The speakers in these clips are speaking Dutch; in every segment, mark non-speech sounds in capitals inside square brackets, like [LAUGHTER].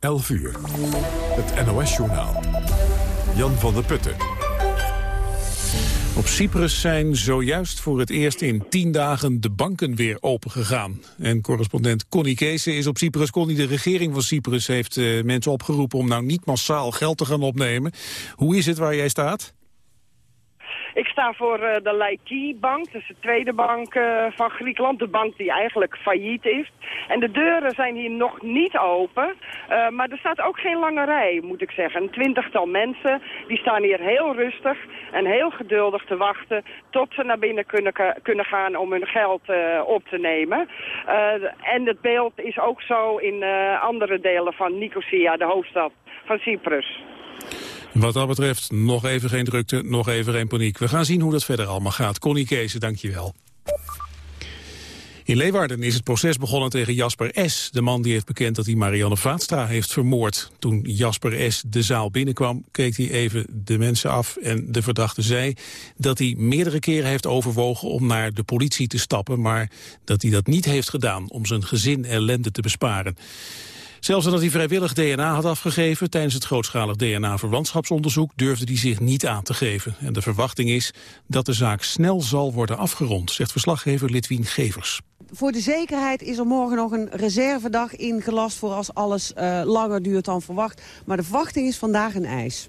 11 uur. Het NOS-journaal. Jan van der Putten. Op Cyprus zijn zojuist voor het eerst in tien dagen de banken weer opengegaan. En correspondent Connie Kees is op Cyprus. Connie, de regering van Cyprus heeft uh, mensen opgeroepen om nou niet massaal geld te gaan opnemen. Hoe is het waar jij staat? Ik sta voor uh, de Laiki-bank, dus de tweede bank uh, van Griekenland. De bank die eigenlijk failliet is. En de deuren zijn hier nog niet open. Uh, maar er staat ook geen lange rij, moet ik zeggen. Een twintigtal mensen, die staan hier heel rustig en heel geduldig te wachten... tot ze naar binnen kunnen, kunnen gaan om hun geld op te nemen. en het beeld is ook zo in andere delen van Nicosia, de hoofdstad van Cyprus. Wat dat betreft nog even geen drukte, nog even geen paniek. We gaan zien hoe dat verder allemaal gaat. Connie Kees, dankjewel. In Leeuwarden is het proces begonnen tegen Jasper S., de man die heeft bekend dat hij Marianne Vaatstra heeft vermoord. Toen Jasper S. de zaal binnenkwam, keek hij even de mensen af en de verdachte zei dat hij meerdere keren heeft overwogen om naar de politie te stappen, maar dat hij dat niet heeft gedaan om zijn gezin ellende te besparen. Zelfs nadat hij vrijwillig DNA had afgegeven tijdens het grootschalig DNA-verwantschapsonderzoek durfde hij zich niet aan te geven. En de verwachting is dat de zaak snel zal worden afgerond, zegt verslaggever Litwien Gevers. Voor de zekerheid is er morgen nog een reservedag ingelast voor als alles uh, langer duurt dan verwacht. Maar de verwachting is vandaag een ijs.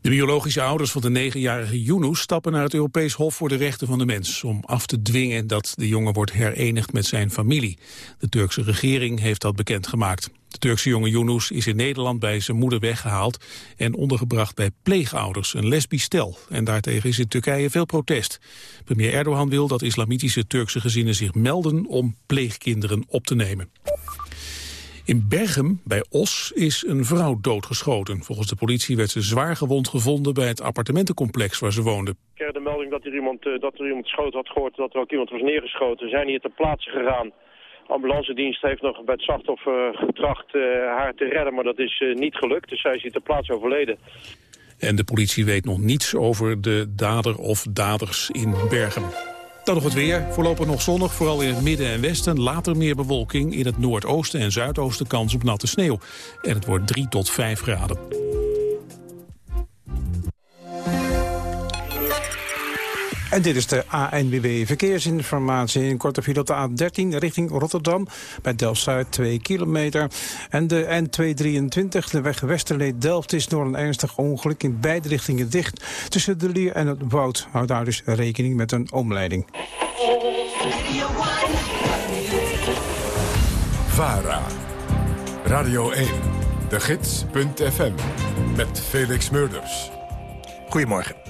De biologische ouders van de negenjarige Yunus stappen naar het Europees Hof voor de Rechten van de Mens om af te dwingen dat de jongen wordt herenigd met zijn familie. De Turkse regering heeft dat bekendgemaakt. De Turkse jonge Yunus is in Nederland bij zijn moeder weggehaald en ondergebracht bij pleegouders, een lesbisch stel. En daartegen is in Turkije veel protest. Premier Erdogan wil dat islamitische Turkse gezinnen zich melden om pleegkinderen op te nemen. In Bergen, bij Os, is een vrouw doodgeschoten. Volgens de politie werd ze zwaar gewond gevonden bij het appartementencomplex waar ze woonde. Ik heb de melding dat er iemand, uh, dat er iemand schoot had gehoord, dat er ook iemand was neergeschoten. We zijn hier ter plaatse gegaan. De ambulancedienst heeft nog bij het slachtoffer getracht uh, haar te redden, maar dat is uh, niet gelukt. Dus zij is hier ter plaatse overleden. En de politie weet nog niets over de dader of daders in Bergen. Dan nog het weer. Voorlopig nog zonnig, vooral in het midden en westen. Later meer bewolking. In het noordoosten en zuidoosten kans op natte sneeuw. En het wordt 3 tot 5 graden. En dit is de ANWB Verkeersinformatie. In korte file op de A13 richting Rotterdam. Bij Delft-Zuid 2 kilometer. En de N223, de weg Westerlee-Delft, is door een ernstig ongeluk in beide richtingen dicht. Tussen de Lier en het Woud. Houd daar dus rekening met een omleiding. VARA. Radio 1. De Gids.fm. Met Felix Murders. Goedemorgen.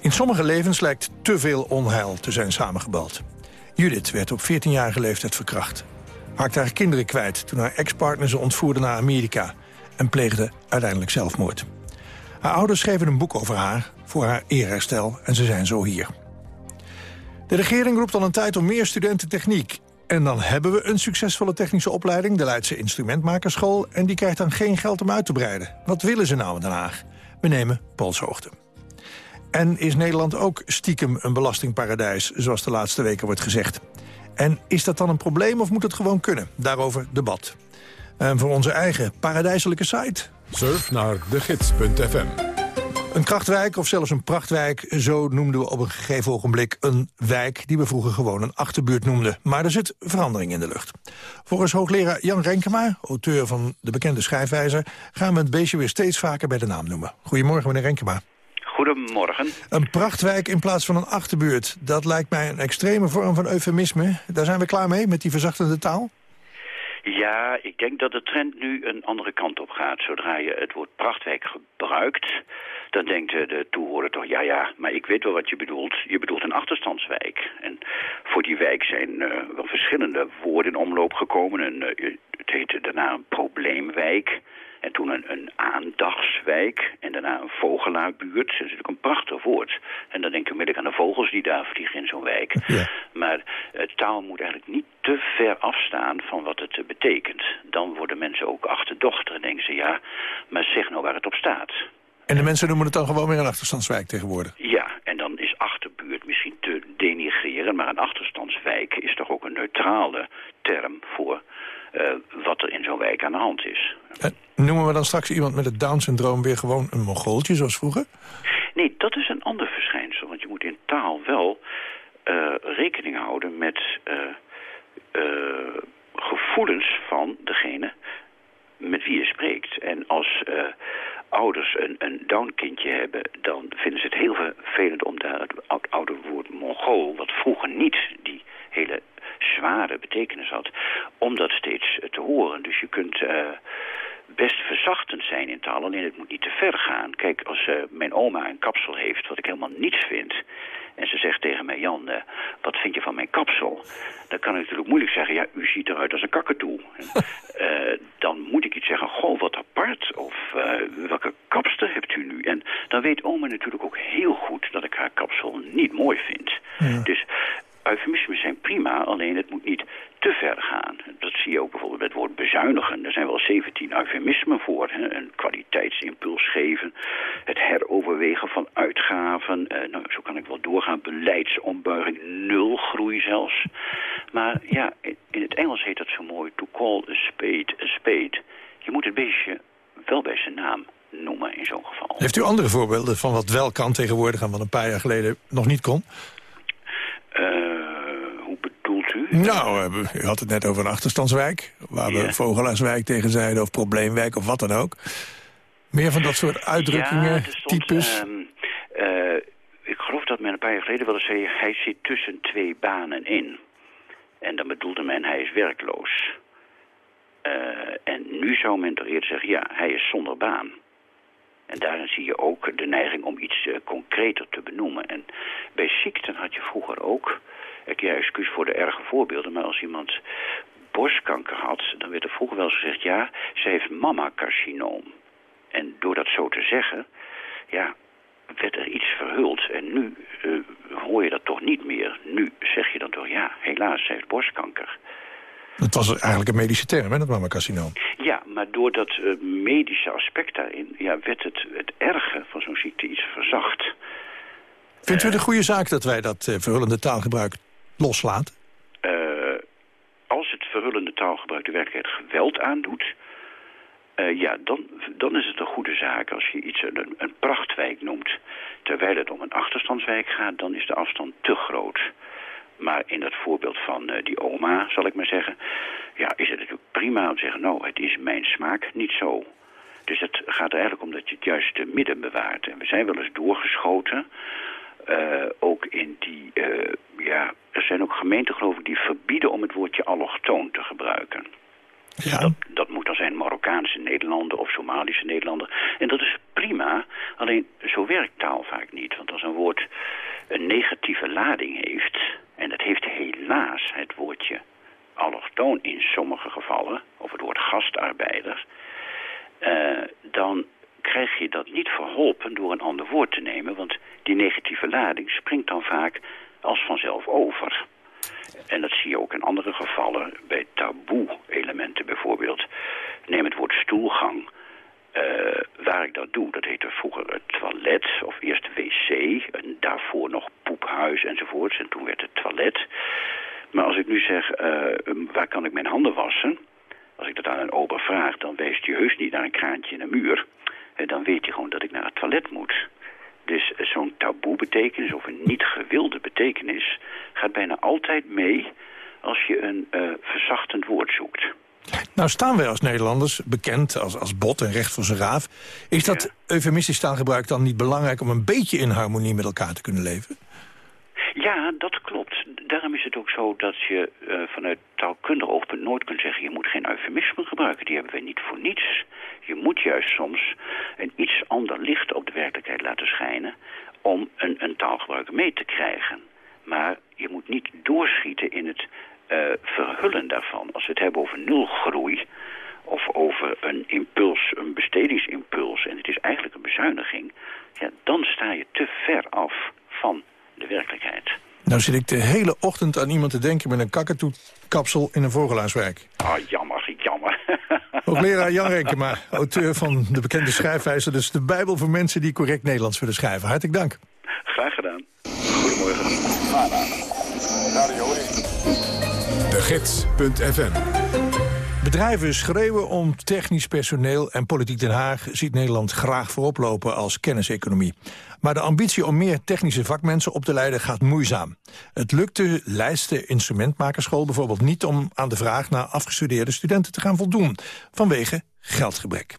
In sommige levens lijkt te veel onheil te zijn samengebald. Judith werd op 14-jarige leeftijd verkracht. Maakte haar kinderen kwijt toen haar ex-partner ze ontvoerde naar Amerika... en pleegde uiteindelijk zelfmoord. Haar ouders schreven een boek over haar, voor haar eerherstel... en ze zijn zo hier. De regering roept al een tijd om meer studenten techniek. En dan hebben we een succesvolle technische opleiding... de Leidse Instrumentmakerschool... en die krijgt dan geen geld om uit te breiden. Wat willen ze nou in Den Haag? We nemen polshoogte. En is Nederland ook stiekem een belastingparadijs, zoals de laatste weken wordt gezegd? En is dat dan een probleem of moet het gewoon kunnen? Daarover debat. En voor onze eigen paradijselijke site. Surf naar degids.fm. Een krachtwijk of zelfs een prachtwijk, zo noemden we op een gegeven ogenblik een wijk die we vroeger gewoon een achterbuurt noemden. Maar er zit verandering in de lucht. Volgens hoogleraar Jan Renkema, auteur van de bekende schrijfwijzer, gaan we het beestje weer steeds vaker bij de naam noemen. Goedemorgen meneer Renkema. Goedemorgen. Een prachtwijk in plaats van een achterbuurt. Dat lijkt mij een extreme vorm van eufemisme. Daar zijn we klaar mee, met die verzachtende taal? Ja, ik denk dat de trend nu een andere kant op gaat. Zodra je het woord prachtwijk gebruikt, dan denkt de toehoorder toch... ja, ja, maar ik weet wel wat je bedoelt. Je bedoelt een achterstandswijk. En voor die wijk zijn uh, wel verschillende woorden in omloop gekomen. En, uh, het heette daarna een probleemwijk... En toen een, een aandachtswijk en daarna een vogelaarbuurt. Dat is natuurlijk een prachtig woord. En dan denk ik onmiddellijk aan de vogels die daar vliegen in zo'n wijk. Ja. Maar taal moet eigenlijk niet te ver afstaan van wat het betekent. Dan worden mensen ook achterdochter en denken ze... ja, maar zeg nou waar het op staat. En de mensen noemen het dan gewoon weer een achterstandswijk tegenwoordig? Ja, en dan is achterbuurt misschien te denigreren... maar een achterstandswijk is toch ook een neutrale term voor uh, wat er in zo'n wijk aan de hand is. En noemen we dan straks iemand met het Down-syndroom weer gewoon een mongooltje, zoals vroeger? Nee, dat is een ander verschijnsel. Want je moet in taal wel uh, rekening houden met uh, gevoelens van degene met wie je spreekt. En als ouders een, een Down-kindje hebben... dan vinden ze het heel vervelend om daar het oude woord Mongool... wat vroeger niet die hele zware betekenis had... om dat steeds te horen. Dus je kunt best verzachtend zijn in taal, alleen het moet niet te ver gaan. Kijk, als uh, mijn oma een kapsel heeft, wat ik helemaal niets vind... en ze zegt tegen mij, Jan, uh, wat vind je van mijn kapsel? Dan kan ik natuurlijk moeilijk zeggen, ja, u ziet eruit als een kakatoe. [LAUGHS] uh, dan moet ik iets zeggen, goh, wat apart, of welke kapster hebt u nu? En dan weet oma natuurlijk ook heel goed dat ik haar kapsel niet mooi vind. Ja. Dus eufemismes zijn prima, alleen het moet niet te ver gaan. Zie ook bijvoorbeeld met het woord bezuinigen. Er zijn wel 17 eufemismen voor. Een kwaliteitsimpuls geven, het heroverwegen van uitgaven. Uh, nou, zo kan ik wel doorgaan. Beleidsombuiging, nul groei zelfs. Maar ja, in het Engels heet dat zo mooi, to call a spade a spade. Je moet het beestje wel bij zijn naam noemen in zo'n geval. Heeft u andere voorbeelden van wat wel kan tegenwoordig... en wat een paar jaar geleden nog niet kon? Nou, u had het net over een achterstandswijk... waar we Vogelaarswijk tegen zeiden, of Probleemwijk, of wat dan ook. Meer van dat soort uitdrukkingen, ja, stond, types? Um, uh, ik geloof dat men een paar jaar geleden wel eens zei... hij zit tussen twee banen in. En dan bedoelde men, hij is werkloos. Uh, en nu zou men toch eerder zeggen, ja, hij is zonder baan. En daarin zie je ook de neiging om iets uh, concreter te benoemen. En bij ziekten had je vroeger ook ik ja, excuus voor de erge voorbeelden, maar als iemand borstkanker had, dan werd er vroeger wel eens gezegd, ja, ze heeft mama-carcinoom. En door dat zo te zeggen, ja, werd er iets verhuld. En nu uh, hoor je dat toch niet meer. Nu zeg je dan toch, ja, helaas, ze heeft borstkanker. Dat was eigenlijk een medische term, hè, dat mama-carcinoom? Ja, maar door dat uh, medische aspect daarin... Ja, werd het, het erge van zo'n ziekte iets verzacht. Vindt u het een goede zaak dat wij dat uh, verhullende taalgebruik loslaat? Uh, als het verhullende taalgebruik de werkelijkheid geweld aandoet... Uh, ja, dan, dan is het een goede zaak als je iets een, een prachtwijk noemt. Terwijl het om een achterstandswijk gaat, dan is de afstand te groot. Maar in dat voorbeeld van uh, die oma, zal ik maar zeggen... ja, is het natuurlijk prima om te zeggen... nou, het is mijn smaak niet zo. Dus het gaat er eigenlijk om dat je het juiste midden bewaart. En we zijn wel eens doorgeschoten uh, ook in die, uh, ja, er zijn ook gemeenten geloof ik die verbieden om het woordje allochtoon te gebruiken. Ja. Dat, dat moet dan zijn Marokkaanse Nederlander of Somalische Nederlander. En dat is prima, alleen zo werkt taal vaak niet. Want als een woord een negatieve lading heeft, en dat heeft helaas het woordje allochtoon in sommige gevallen, of het woord gastarbeider, uh, dan krijg je dat niet verholpen door een ander woord te nemen. Want die negatieve lading springt dan vaak als vanzelf over. En dat zie je ook in andere gevallen, bij taboe-elementen bijvoorbeeld. Neem het woord stoelgang. Uh, waar ik dat doe, dat heette vroeger het toilet, of eerst wc, en daarvoor nog poephuis enzovoorts. En toen werd het toilet. Maar als ik nu zeg, uh, waar kan ik mijn handen wassen? Als ik dat aan een ober vraag, dan wijst hij heus niet naar een kraantje in een muur. En dan weet je gewoon dat ik naar het toilet moet. Dus zo'n taboe betekenis of een niet gewilde betekenis gaat bijna altijd mee als je een uh, verzachtend woord zoekt. Nou staan wij als Nederlanders bekend als, als bot en recht voor zijn raaf. Is dat ja. eufemistisch taalgebruik dan niet belangrijk om een beetje in harmonie met elkaar te kunnen leven? Ja, dat klopt. Ook zo dat je uh, vanuit taalkundig oogpunt nooit kunt zeggen... je moet geen eufemisme gebruiken, die hebben wij niet voor niets. Je moet juist soms een iets ander licht op de werkelijkheid laten schijnen... om een, een taalgebruik mee te krijgen. Maar je moet niet doorschieten in het uh, verhullen daarvan. Als we het hebben over nulgroei of over een impuls, een bestedingsimpuls... en het is eigenlijk een bezuiniging... Ja, dan sta je te ver af van de werkelijkheid. Nou zit ik de hele ochtend aan iemand te denken met een kakatoekapsel in een vogelaarswijk. Ah, oh, jammer, jammer. [LAUGHS] Hoogleraar Jan Renkema, auteur van de bekende schrijfwijzer... dus de Bijbel voor mensen die correct Nederlands willen schrijven. Hartelijk dank. Graag gedaan. Goedemorgen. De Gids.fm Bedrijven schreeuwen om technisch personeel en politiek Den Haag ziet Nederland graag voorop lopen als kenniseconomie. Maar de ambitie om meer technische vakmensen op te leiden gaat moeizaam. Het lukt de Leidste Instrumentmakerschool bijvoorbeeld niet om aan de vraag naar afgestudeerde studenten te gaan voldoen, vanwege geldgebrek.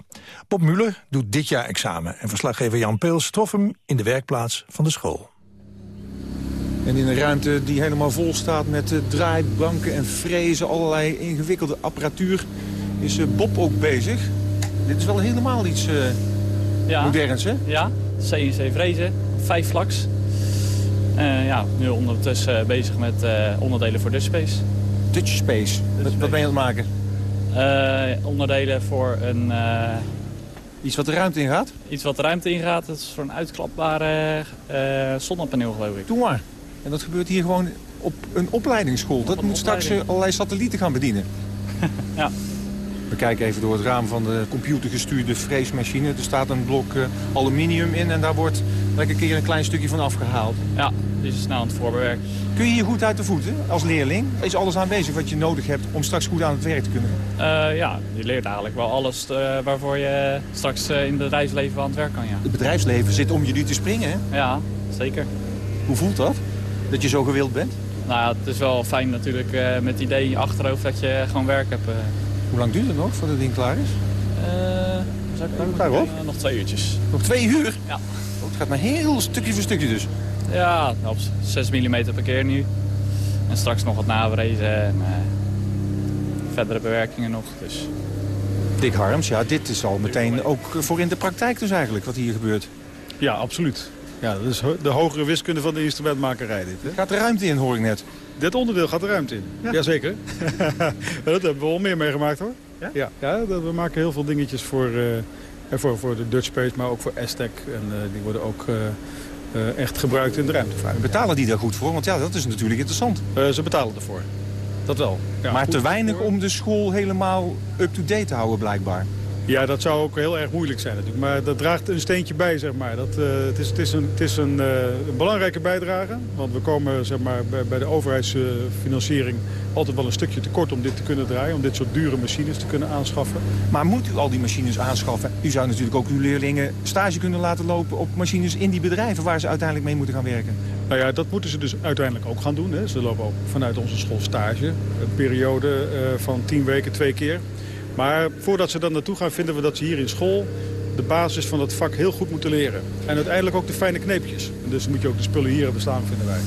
Bob Muller doet dit jaar examen en verslaggever Jan Peels trof hem in de werkplaats van de school. En in een ruimte die helemaal vol staat met uh, draaibanken en frezen, allerlei ingewikkelde apparatuur, is uh, Bob ook bezig. Dit is wel helemaal iets uh, ja. moderns, hè? Ja, CNC frezen, vijf vlaks. ja, nu ondertussen bezig met onderdelen voor Dutch Space. Dutch Space? Wat, wat ben je aan het maken? onderdelen voor een... Iets wat de ruimte ingaat? Iets wat de ruimte ingaat. Dat is voor een uitklapbare zonnepaneel, geloof ik. Doe maar. En dat gebeurt hier gewoon op een opleidingsschool. dat moet straks eh, allerlei satellieten gaan bedienen. [LAUGHS] ja. We kijken even door het raam van de computergestuurde freesmachine. Er staat een blok uh, aluminium in en daar wordt elke keer een klein stukje van afgehaald. Ja, die is snel aan het voorbewerken. Kun je hier goed uit de voeten als leerling? Is alles aanwezig wat je nodig hebt om straks goed aan het werk te kunnen uh, ja, je leert eigenlijk wel alles waarvoor je straks in het bedrijfsleven aan het werk kan. Ja. Het bedrijfsleven zit om jullie te springen, hè? Ja, zeker. Hoe voelt dat? Dat je zo gewild bent? Nou ja, het is wel fijn natuurlijk uh, met het idee in je achterhoofd dat je gewoon werk hebt. Uh. Hoe lang duurt het nog voordat het ding klaar is? Uh, daarop? nog twee uurtjes. Nog twee uur? Ja. Oh, het gaat maar heel stukje voor stukje dus. Ja, op 6 mm per keer nu. En straks nog wat nabrezen en verdere bewerkingen nog. Dus. Dick Harms, ja, dit is al meteen ook voor in de praktijk dus eigenlijk wat hier gebeurt. Ja, absoluut. Ja, dat is de hogere wiskunde van de instrumentmakerij dit. Hè? Gaat de ruimte in, hoor ik net. Dit onderdeel gaat de ruimte in. Ja. Jazeker. [LAUGHS] dat hebben we al meer meegemaakt hoor. Ja? Ja, ja we maken heel veel dingetjes voor, uh, voor, voor de Dutch Space, maar ook voor Aztec. En uh, die worden ook uh, echt gebruikt in de ruimtevaart. Betalen die daar goed voor? Want ja, dat is natuurlijk interessant. ze betalen ervoor. Dat wel. Ja, maar te weinig om de school helemaal up-to-date te houden blijkbaar. Ja, dat zou ook heel erg moeilijk zijn natuurlijk. Maar dat draagt een steentje bij, zeg maar. Dat, uh, het, is, het is, een, het is een, uh, een, belangrijke bijdrage. Want we komen zeg maar, bij, bij de overheidsfinanciering altijd wel een stukje tekort om dit te kunnen draaien. Om dit soort dure machines te kunnen aanschaffen. Maar moet u al die machines aanschaffen? U zou natuurlijk ook uw leerlingen stage kunnen laten lopen op machines in die bedrijven waar ze uiteindelijk mee moeten gaan werken. Nou ja, dat moeten ze dus uiteindelijk ook gaan doen. Hè. Ze lopen ook vanuit onze school stage. Een periode uh, van tien weken, twee keer. Maar voordat ze dan naartoe gaan, vinden we dat ze hier in school de basis van het vak heel goed moeten leren. En uiteindelijk ook de fijne kneepjes. Dus moet je ook de spullen hier hebben staan, vinden wij.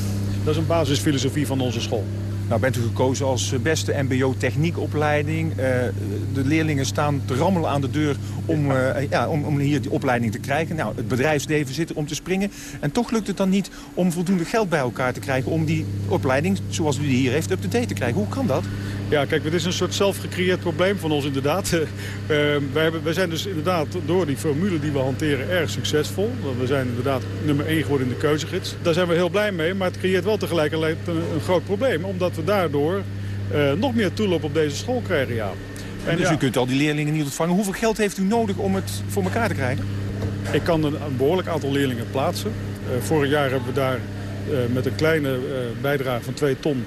Dat is een basisfilosofie van onze school. Nou bent u gekozen als beste mbo-techniekopleiding. Uh, de leerlingen staan te rammelen aan de deur om, uh, ja, om, om, hier die opleiding te krijgen. Nou, het bedrijfsleven zit er om te springen. En toch lukt het dan niet om voldoende geld bij elkaar te krijgen... om die opleiding, zoals u die hier heeft, up-to-date te krijgen. Hoe kan dat? Ja, kijk, het is een soort zelfgecreëerd probleem van ons inderdaad. Uh, [LAUGHS] wij, hebben, wij zijn dus inderdaad door die formule die we hanteren erg succesvol. We zijn inderdaad nummer 1 geworden in de keuzegids. Daar zijn we heel blij mee, maar het creëert wel tegelijkertijd een, een groot probleem. Omdat we daardoor uh, nog meer toeloop op deze school krijgen, ja. En dus ja. u kunt al die leerlingen niet ontvangen. Hoeveel geld heeft u nodig om het voor elkaar te krijgen? Ik kan een, een behoorlijk aantal leerlingen plaatsen. Uh, vorig jaar hebben we daar met een kleine bijdrage van 2 ton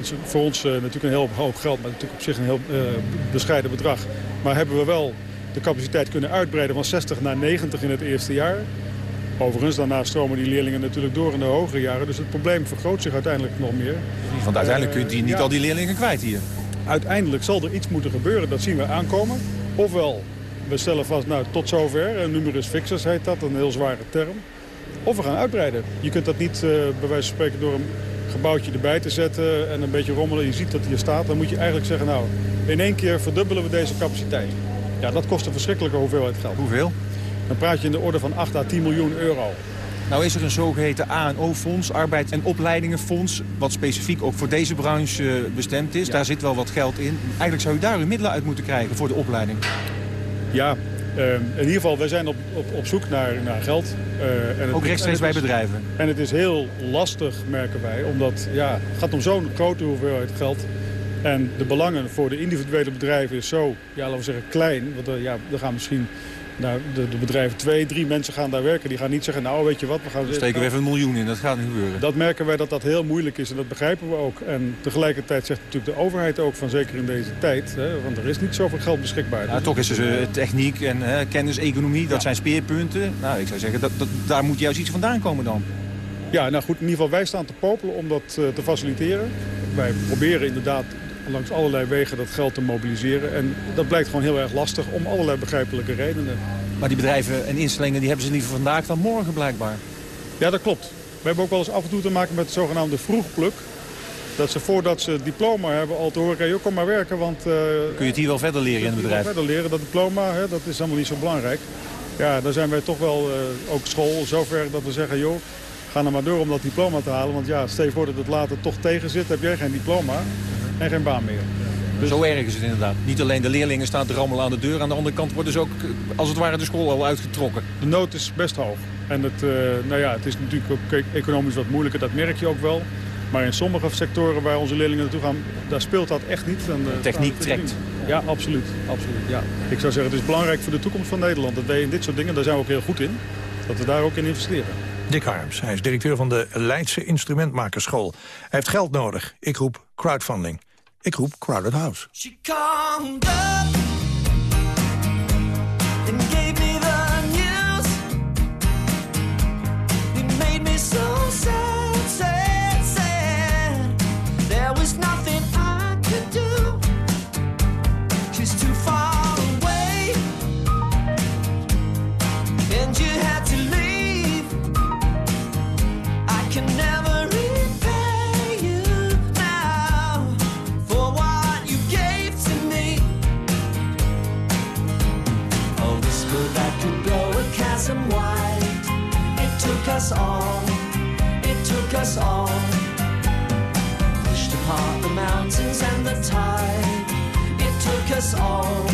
is voor ons uh, natuurlijk een heel hoog geld, maar natuurlijk op zich een heel uh, bescheiden bedrag. Maar hebben we wel de capaciteit kunnen uitbreiden van 60 naar 90 in het eerste jaar. Overigens, daarna stromen die leerlingen natuurlijk door in de hogere jaren. Dus het probleem vergroot zich uiteindelijk nog meer. Want uiteindelijk kunt u niet ja, al die leerlingen kwijt hier. Uiteindelijk zal er iets moeten gebeuren, dat zien we aankomen. Ofwel, we stellen vast, nou tot zover, een numerus fixus heet dat, een heel zware term. Of we gaan uitbreiden. Je kunt dat niet uh, bij wijze van spreken door een gebouwtje erbij te zetten en een beetje rommelen. Je ziet dat hij hier staat. Dan moet je eigenlijk zeggen, nou, in één keer verdubbelen we deze capaciteit. Ja, dat kost een verschrikkelijke hoeveelheid geld. Hoeveel? Dan praat je in de orde van 8 à 10 miljoen euro. Nou is er een zogeheten ANO-fonds, Arbeid- en Opleidingenfonds... wat specifiek ook voor deze branche eh, bestemd is. Ja. Daar zit wel wat geld in. Eigenlijk zou u daar uw middelen uit moeten krijgen voor de opleiding. Ja, uh, in ieder geval, wij zijn op, op, op zoek naar, naar geld. Uh, en het, Ook rechtstreeks bij bedrijven? En het is heel lastig, merken wij, omdat ja, het gaat om zo'n grote hoeveelheid geld. En de belangen voor de individuele bedrijven is zo, ja, laten we zeggen, klein. Want uh, ja, er gaan misschien Nou, de, de, bedrijven, twee, drie mensen gaan daar werken. Die gaan niet zeggen, nou weet je wat, we gaan... We steken we even een miljoen in, dat gaat niet gebeuren. Dat merken wij dat dat heel moeilijk is en dat begrijpen we ook. En tegelijkertijd zegt natuurlijk de overheid ook van zeker in deze tijd. Hè, want er is niet zoveel geld beschikbaar. Ja, toch is er uh, techniek en uh, kennis, economie, dat zijn speerpunten. Nou, ik zou zeggen, dat, dat, daar moet juist iets vandaan komen dan. Ja, nou goed, in ieder geval wij staan te popelen om dat uh, te faciliteren. Wij proberen inderdaad langs allerlei wegen dat geld te mobiliseren. En dat blijkt gewoon heel erg lastig om allerlei begrijpelijke redenen. Maar die bedrijven en instellingen die hebben ze liever vandaag dan morgen blijkbaar. Ja, dat klopt. We hebben ook wel eens af en toe te maken met het zogenaamde vroegpluk. Dat ze voordat ze het diploma hebben al te horen, joh, kom maar werken. Want, uh, Kun je het hier wel verder leren in het bedrijf? verder leren. Dat diploma, hè, dat is helemaal niet zo belangrijk. Ja, daar zijn wij toch wel, uh, ook school, zover dat we zeggen, joh, ga er maar door om dat diploma te halen. Want ja, stel je voor dat het later toch tegen zit, heb jij geen diploma en geen baan meer. Dus... Zo erg is het inderdaad. Niet alleen de leerlingen staan te rammelen aan de deur. Aan de andere kant worden ze ook, als het ware, de school al uitgetrokken. De nood is best hoog. En het, uh, nou ja, het is natuurlijk ook economisch wat moeilijker, dat merk je ook wel. Maar in sommige sectoren waar onze leerlingen naartoe gaan, daar speelt dat echt niet. En, uh, techniek trekt. Ja, absoluut. absoluut ja. Ik zou zeggen, het is belangrijk voor de toekomst van Nederland. Dat wij in dit soort dingen, daar zijn we ook heel goed in, dat we daar ook in investeren. Dick Harms, hij is directeur van de Leidse Instrumentmakerschool. Hij heeft geld nodig. Ik roep crowdfunding. Ik roep Crowded House. Us all, it took us all. Pushed apart the mountains and the tide, it took us all.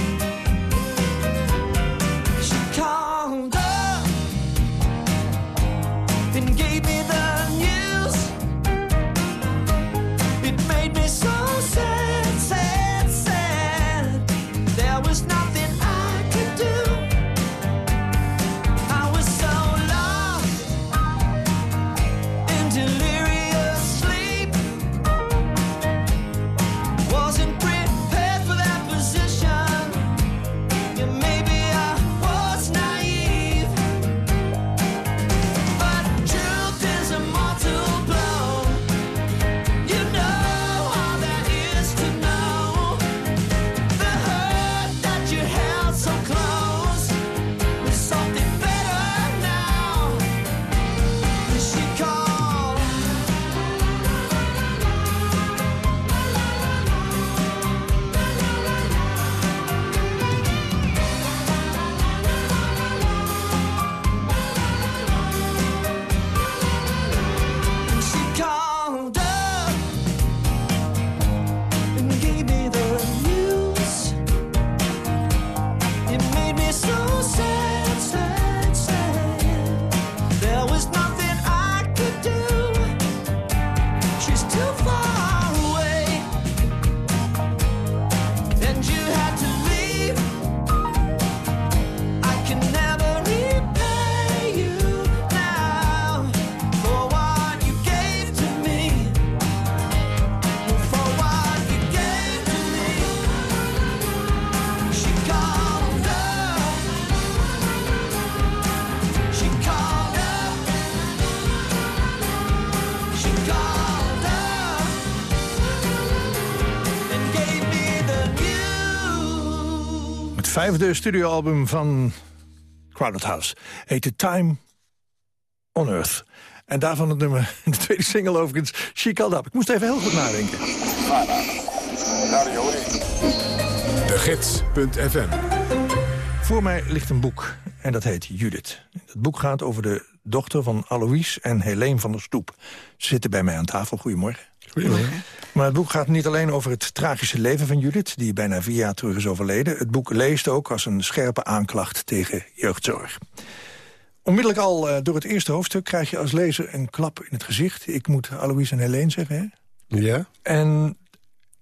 Vijfde studioalbum van Crowded House heette Time on Earth. En daarvan het nummer, [LAUGHS] de tweede single overigens, She Called Up. Ik moest even heel goed nadenken. De Gids.fm Voor mij ligt een boek en dat heet Judith. Het boek gaat over de dochter van Alois en Helene van der Stoep. Ze zitten bij mij aan tafel. Goedemorgen. Goedemorgen. Maar het boek gaat niet alleen over het tragische leven van Judith... die bijna vier jaar terug is overleden. Het boek leest ook als een scherpe aanklacht tegen jeugdzorg. Onmiddellijk al eh, door het eerste hoofdstuk krijg je als lezer een klap in het gezicht. Ik moet Alois en Helene zeggen, hè? Ja? En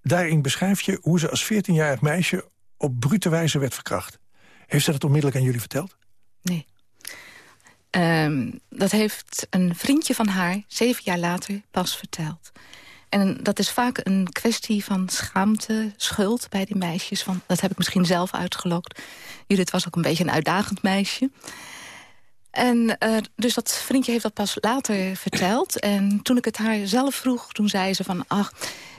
daarin beschrijf je hoe ze als 14-jarig meisje op brute wijze werd verkracht. Heeft ze dat onmiddellijk aan jullie verteld? Nee. Ehm, dat heeft een vriendje van haar zeven jaar later pas verteld. En dat is vaak een kwestie van schaamte, schuld bij die meisjes. Van, dat heb ik misschien zelf uitgelokt. Judith was ook een beetje een uitdagend meisje. En eh, dus dat vriendje heeft dat pas later verteld. En toen ik het haar zelf vroeg, toen zei ze van... ach,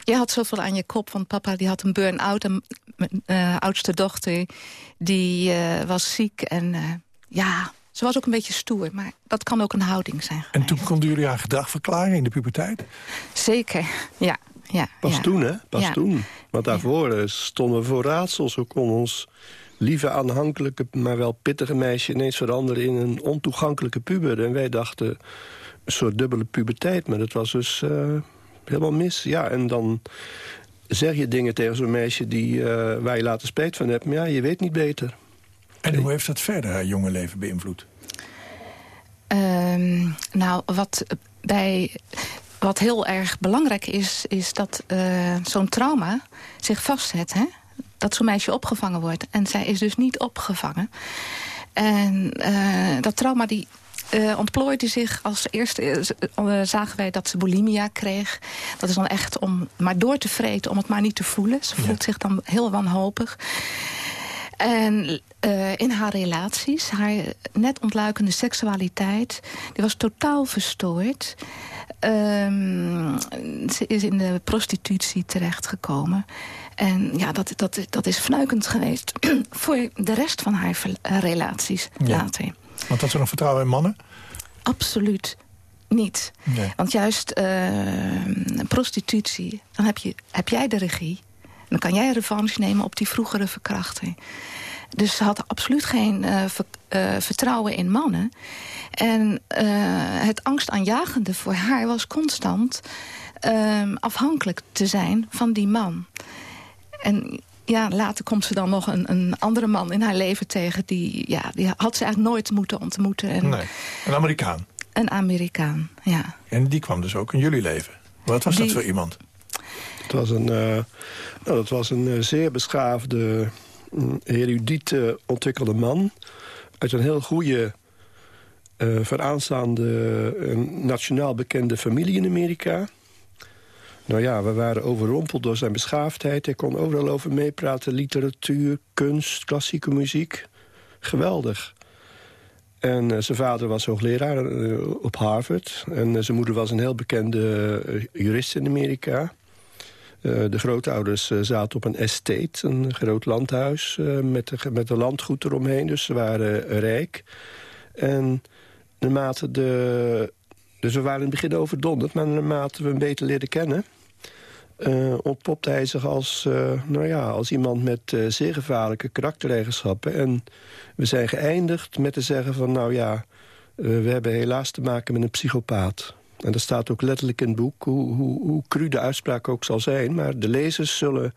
jij had zoveel aan je kop, want papa die had een burn-out. En mijn eh, oudste dochter, die eh, was ziek. En ja, ze was ook een beetje stoer. Maar dat kan ook een houding zijn. En toen konden jullie haar gedrag verklaren in de puberteit? Zeker, ja. ja Pas ja. toen, hè? Pas Ja. toen. Want daarvoor eh, stonden we voor raadsels. Hoe kon ons lieve, aanhankelijke, maar wel pittige meisje... ineens veranderen in een ontoegankelijke puber. En wij dachten een soort dubbele puberteit. Maar dat was dus eh, helemaal mis. Ja, en dan zeg je dingen tegen zo'n meisje... Die, eh, waar je later spijt van hebt. Maar ja, je weet niet beter. En hoe heeft dat verder haar jonge leven beïnvloed? Ehm, nou, wat, bij, wat heel erg belangrijk is, is dat eh, zo'n trauma zich vastzet. Hè? Dat zo'n meisje opgevangen wordt. En zij is dus niet opgevangen. En eh, dat trauma die eh, ontplooide zich als eerste zagen wij dat ze bulimia kreeg. Dat is dan echt om maar door te vreten, om het maar niet te voelen. Ze voelt zich dan heel wanhopig. En eh, in haar relaties, haar net ontluikende seksualiteit... die was totaal verstoord. Ehm, ze is in de prostitutie terechtgekomen. En ja, dat, dat, dat is fnuikend geweest [CLEARS THROAT] voor de rest van haar eh, relaties Ja. later. Want had ze nog vertrouwen in mannen? Absoluut niet. Nee. Want juist eh, prostitutie, dan heb, je, heb jij de regie. Dan kan jij revanche nemen op die vroegere verkrachter. Dus ze had absoluut geen eh, ver- eh, vertrouwen in mannen. En eh, het angstaanjagende voor haar was constant ehm, afhankelijk te zijn van die man. En ja, later komt ze dan nog een, een andere man in haar leven tegen. Die, ja, die had ze eigenlijk nooit moeten ontmoeten. En Nee. Een Amerikaan. Een Amerikaan, ja. En die kwam dus ook in jullie leven. Wat was dat voor iemand? Het was een, eh, nou, dat was een zeer beschaafde, mm, erudiete, ontwikkelde man. Uit een heel goede, eh vooraanstaande, eh, nationaal bekende familie in Amerika. Nou ja, we waren overrompeld door zijn beschaafdheid. Hij kon overal over meepraten. Literatuur, kunst, klassieke muziek. Geweldig. En eh, zijn vader was hoogleraar eh, op Harvard. En eh, zijn moeder was een heel bekende eh, jurist in Amerika. Eh, de grootouders eh, zaten op een estate, een groot landhuis... eh, met, de, met een landgoed eromheen, dus ze waren rijk. En naarmate de... Dus we waren in het begin overdonderd, maar naarmate we hem beter leerden kennen... eh, ontpopte hij zich als, nou ja, als iemand met zeer gevaarlijke karaktereigenschappen. En we zijn geëindigd met te zeggen van, nou ja... we hebben helaas te maken met een psychopaat. En dat staat ook letterlijk in het boek, hoe, hoe, hoe cru de uitspraak ook zal zijn. Maar de lezers zullen,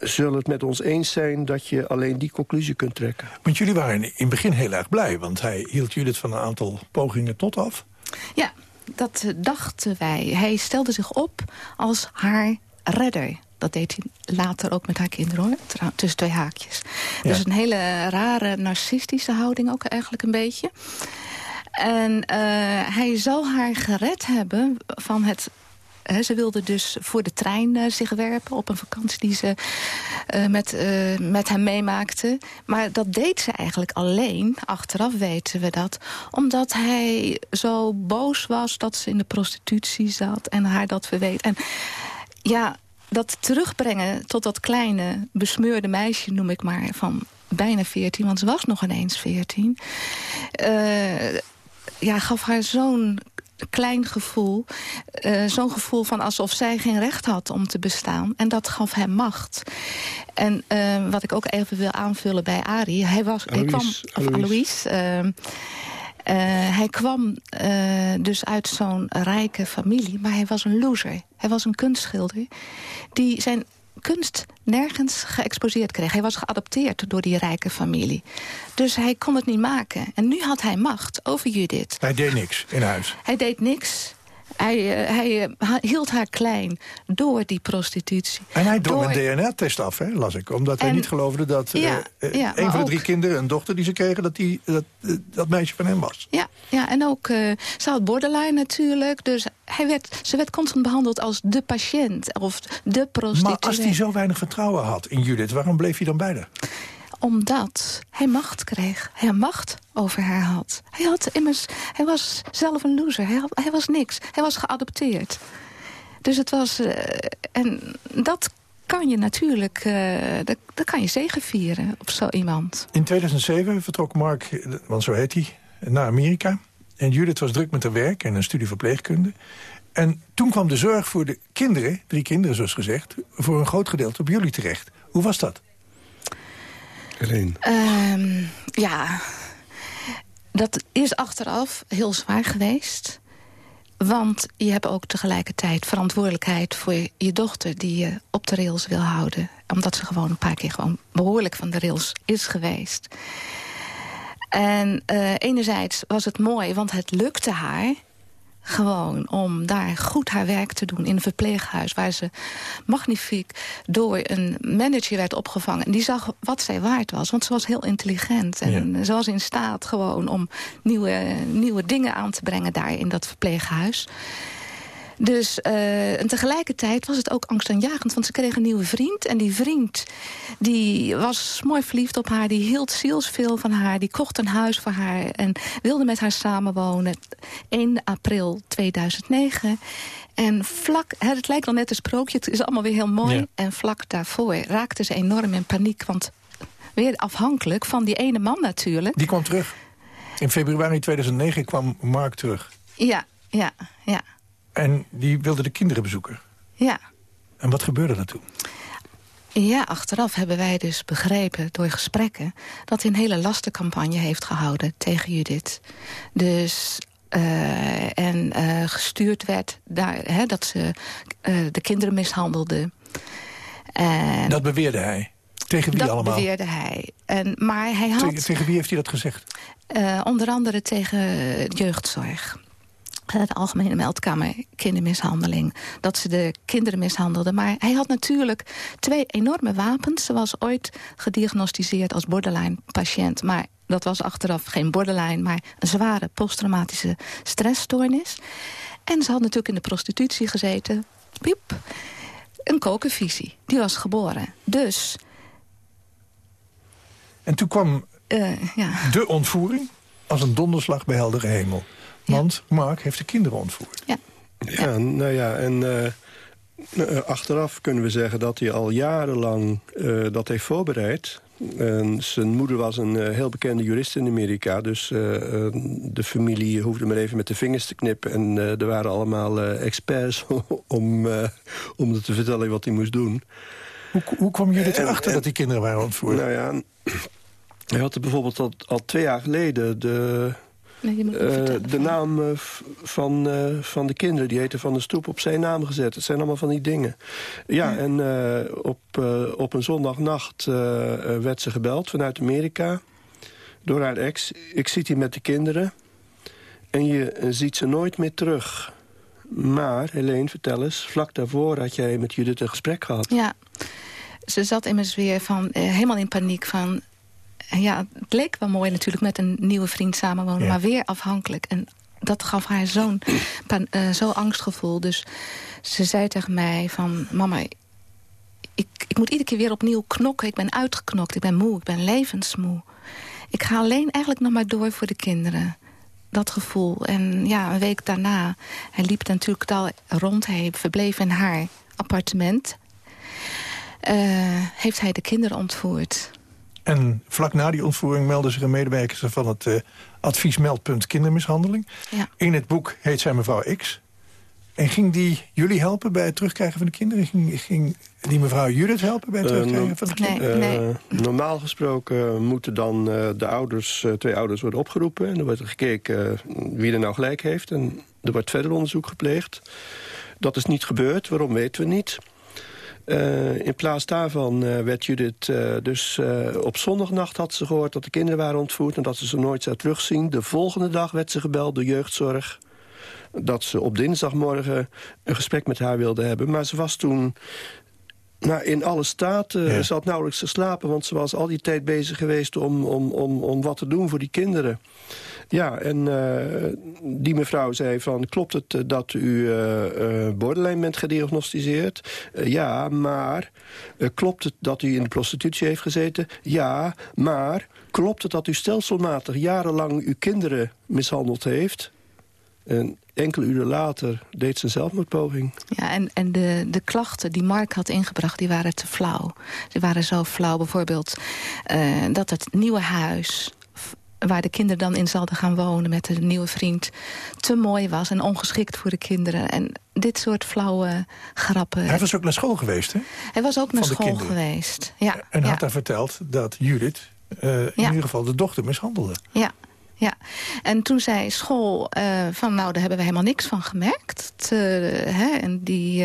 zullen het met ons eens zijn... dat je alleen die conclusie kunt trekken. Want jullie waren in het begin heel erg blij. Want hij hield Judith van een aantal pogingen tot af. Ja, dat dachten wij. Hij stelde zich op als haar redder. Dat deed hij later ook met haar kinderen, hoor. Tussen twee haakjes. Dus een hele rare, narcistische houding ook eigenlijk een beetje. En eh, hij zal haar gered hebben van het... ze wilde dus voor de trein eh, zich werpen op een vakantie die ze eh, met, met hem meemaakte. Maar dat deed ze eigenlijk alleen, achteraf weten we dat... omdat hij zo boos was dat ze in de prostitutie zat en haar dat verweet. En ja, dat terugbrengen tot dat kleine besmeurde meisje, noem ik maar, van bijna 14, want ze was nog ineens 14. eh, ja, gaf haar zo'n klein gevoel. eh, zo'n gevoel van alsof zij geen recht had om te bestaan. En dat gaf hem macht. En eh, wat ik ook even wil aanvullen bij Arie. Hij was, hij kwam, of Alois. Ehm, eh, hij kwam dus uit zo'n rijke familie, maar hij was een loser. Hij was een kunstschilder die zijn kunst nergens geëxposeerd kreeg. Hij was geadopteerd door die rijke familie. Dus hij kon het niet maken. En nu had hij macht over Judith. Hij deed niks in huis. Hij deed niks. Hij, eh, hij eh, hield haar klein door die prostitutie. En hij drong Door- een DNA-test af, hè, las ik. Omdat hij niet geloofde dat eh, Ja, ja, een van de drie ook- kinderen, een dochter die ze kregen... dat die, dat, dat meisje van hem was. Ja, ja en ook, eh ze had borderline natuurlijk. Dus hij werd, ze werd constant behandeld als de patiënt of de prostituee. Maar als hij zo weinig vertrouwen had in Judith... waarom bleef hij dan bij haar? Omdat hij macht kreeg. Hij macht over haar had. Hij, had immers, hij was zelf een loser. Hij, had- hij was niks. Hij was geadopteerd. Dus het was... eh, en dat kan je natuurlijk... eh dat, dat kan je zegenvieren op zo iemand. In 2007 vertrok Mark, want zo heet hij, naar Amerika. En Judith was druk met haar werk en een studie verpleegkunde. En toen kwam de zorg voor de kinderen, drie kinderen zoals gezegd... voor een groot gedeelte op jullie terecht. Hoe was dat? Ehm, ja, dat is achteraf heel zwaar geweest. Want je hebt ook tegelijkertijd verantwoordelijkheid voor je dochter... die je op de rails wil houden. Omdat ze gewoon een paar keer gewoon behoorlijk van de rails is geweest. En eh, enerzijds was het mooi, want het lukte haar gewoon om daar goed haar werk te doen in een verpleeghuis... waar ze magnifiek door een manager werd opgevangen. En die zag wat zij waard was, want ze was heel intelligent. En ze was in staat gewoon om nieuwe, nieuwe dingen aan te brengen daar in dat verpleeghuis. Dus, eh, en tegelijkertijd was het ook angstaanjagend, want ze kreeg een nieuwe vriend. En die vriend die was mooi verliefd op haar, die hield zielsveel van haar. Die kocht een huis voor haar en wilde met haar samenwonen. 1 april 2009. En vlak, het lijkt wel net een sprookje, het is allemaal weer heel mooi. Ja. En vlak daarvoor raakte ze enorm in paniek, want weer afhankelijk van die ene man natuurlijk. Die kwam terug. In februari 2009 kwam Mark terug. Ja, ja, ja, En die wilde de kinderen bezoeken. ja. En wat gebeurde er toen? Ja, achteraf hebben wij dus begrepen door gesprekken... dat hij een hele lastencampagne heeft gehouden tegen Judith. Dus, eh, en eh, gestuurd werd daar, hè, dat ze eh, de kinderen mishandelde. En Dat beweerde hij. Tegen wie dat allemaal? beweerde hij. En, maar hij had... Tegen, tegen wie heeft hij dat gezegd? Onder andere tegen jeugdzorg. Eh, De Algemene Meldkamer Kindermishandeling. Dat ze de kinderen mishandelden. Maar hij had natuurlijk twee enorme wapens. Ze was ooit gediagnosticeerd als borderline-patiënt. Maar dat was achteraf geen borderline... maar een zware posttraumatische stressstoornis. En ze had natuurlijk in de prostitutie gezeten. Piep. Een kokenvisie. Die was geboren. Dus... En toen kwam eh, ja. de ontvoering als een donderslag bij heldere hemel. Want Mark heeft de kinderen ontvoerd. Ja, nou ja, en eh, eh, achteraf kunnen we zeggen dat hij al jarenlang eh, dat heeft voorbereid. En zijn moeder was een eh, heel bekende jurist in Amerika. Dus eh, eh, de familie hoefde maar even met de vingers te knippen. En eh, er waren allemaal eh, experts [LAUGHS] om, eh, om te vertellen wat hij moest doen. Hoe, hoe kwam jullie En- erachter en- dat die kinderen waren ontvoerd? Nou ja, hij had er bijvoorbeeld al, al twee jaar geleden de, Nee, je moet het eh, de naam eh, van, eh, van de kinderen. Die heten Van de Stoep op zijn naam gezet. Het zijn allemaal van die dingen. Ja, en op, op een zondagnacht werd ze gebeld vanuit Amerika. Door haar ex. Ik zit hier met de kinderen. En je ziet ze nooit meer terug. Maar, Helene, vertel eens. Vlak daarvoor had jij met Judith een gesprek gehad. Ja, ze zat immers weer van, helemaal in paniek van... ja, het leek wel mooi natuurlijk met een nieuwe vriend samenwonen... Ja. maar weer afhankelijk. En dat gaf haar zo'n [CLEARS THROAT] eh, zo angstgevoel. Dus ze zei tegen mij van... mama, ik, ik moet iedere keer weer opnieuw knokken. Ik ben uitgeknokt, ik ben moe, ik ben levensmoe. Ik ga alleen eigenlijk nog maar door voor de kinderen. Dat gevoel. En ja, een week daarna, hij liep natuurlijk al rond. Hij verbleef in haar appartement. Eh, heeft hij de kinderen ontvoerd. En vlak na die ontvoering meldde zich een medewerker van het eh, adviesmeldpunt kindermishandeling. Ja. In het boek heet zij mevrouw X. En ging die jullie helpen bij het terugkrijgen van de kinderen? Ging, ging die mevrouw Judith helpen bij het Eh, terugkrijgen no- van de kinderen? Eh, Normaal gesproken moeten dan eh, de ouders, eh, twee ouders worden opgeroepen. En er wordt gekeken wie er nou gelijk heeft. En er wordt verder onderzoek gepleegd. Dat is niet gebeurd. Waarom weten we niet. Eh, in plaats daarvan eh, werd Judith eh, dus op zondagnacht had ze gehoord dat de kinderen waren ontvoerd en dat ze ze nooit zou terugzien. De volgende dag werd ze gebeld door jeugdzorg dat ze op dinsdagmorgen een gesprek met haar wilde hebben. Maar ze was toen nou, in alle staten. Ja. Ze had nauwelijks geslapen, want ze was al die tijd bezig geweest... om, om, om, om wat te doen voor die kinderen. Ja, en eh, die mevrouw zei van... klopt het eh, dat u eh, borderline bent gediagnosticeerd? Ja, maar klopt het dat u in de prostitutie heeft gezeten? Ja, maar klopt het dat u stelselmatig jarenlang uw kinderen mishandeld heeft? En enkele uren later deed ze een zelfmoordpoging. Ja, en, en de, de klachten die Mark had ingebracht, die waren te flauw. Die waren zo flauw, bijvoorbeeld eh, dat het nieuwe huis waar de kinderen dan in zouden gaan wonen met een nieuwe vriend... te mooi was en ongeschikt voor de kinderen. En dit soort flauwe grappen. Hij was ook naar school geweest, hè? Hij was ook naar van school geweest. Ja, En ja. had daar verteld dat Judith eh, in Ja. ieder geval de dochter mishandelde. Ja, ja. En toen zei school eh, van nou, daar hebben we helemaal niks van gemerkt. Eh, hè, en die,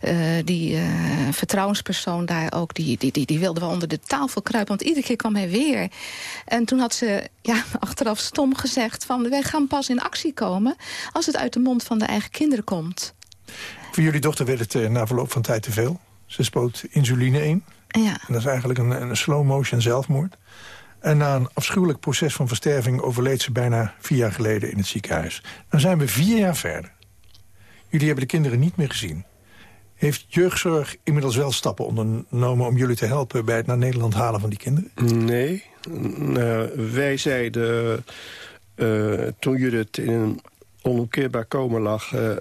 eh, die vertrouwenspersoon daar ook, die, die, die, die wilde wel onder de tafel kruipen. Want iedere keer kwam hij weer. En toen had ze ja, [LAUGHS] achteraf stom gezegd van wij gaan pas in actie komen... als het uit de mond van de eigen kinderen komt. Voor jullie dochter werd het na verloop van tijd te veel. Ze spoot insuline in. Ja. En dat is eigenlijk een, een slow motion zelfmoord. En na een afschuwelijk proces van versterving... overleed ze bijna vier jaar geleden in het ziekenhuis. Dan zijn we vier jaar verder. Jullie hebben de kinderen niet meer gezien. Heeft jeugdzorg inmiddels wel stappen ondernomen... om jullie te helpen bij het naar Nederland halen van die kinderen? Nee. Nou, wij zeiden, eh, toen Judith in een onomkeerbaar komen lag... eh, eh,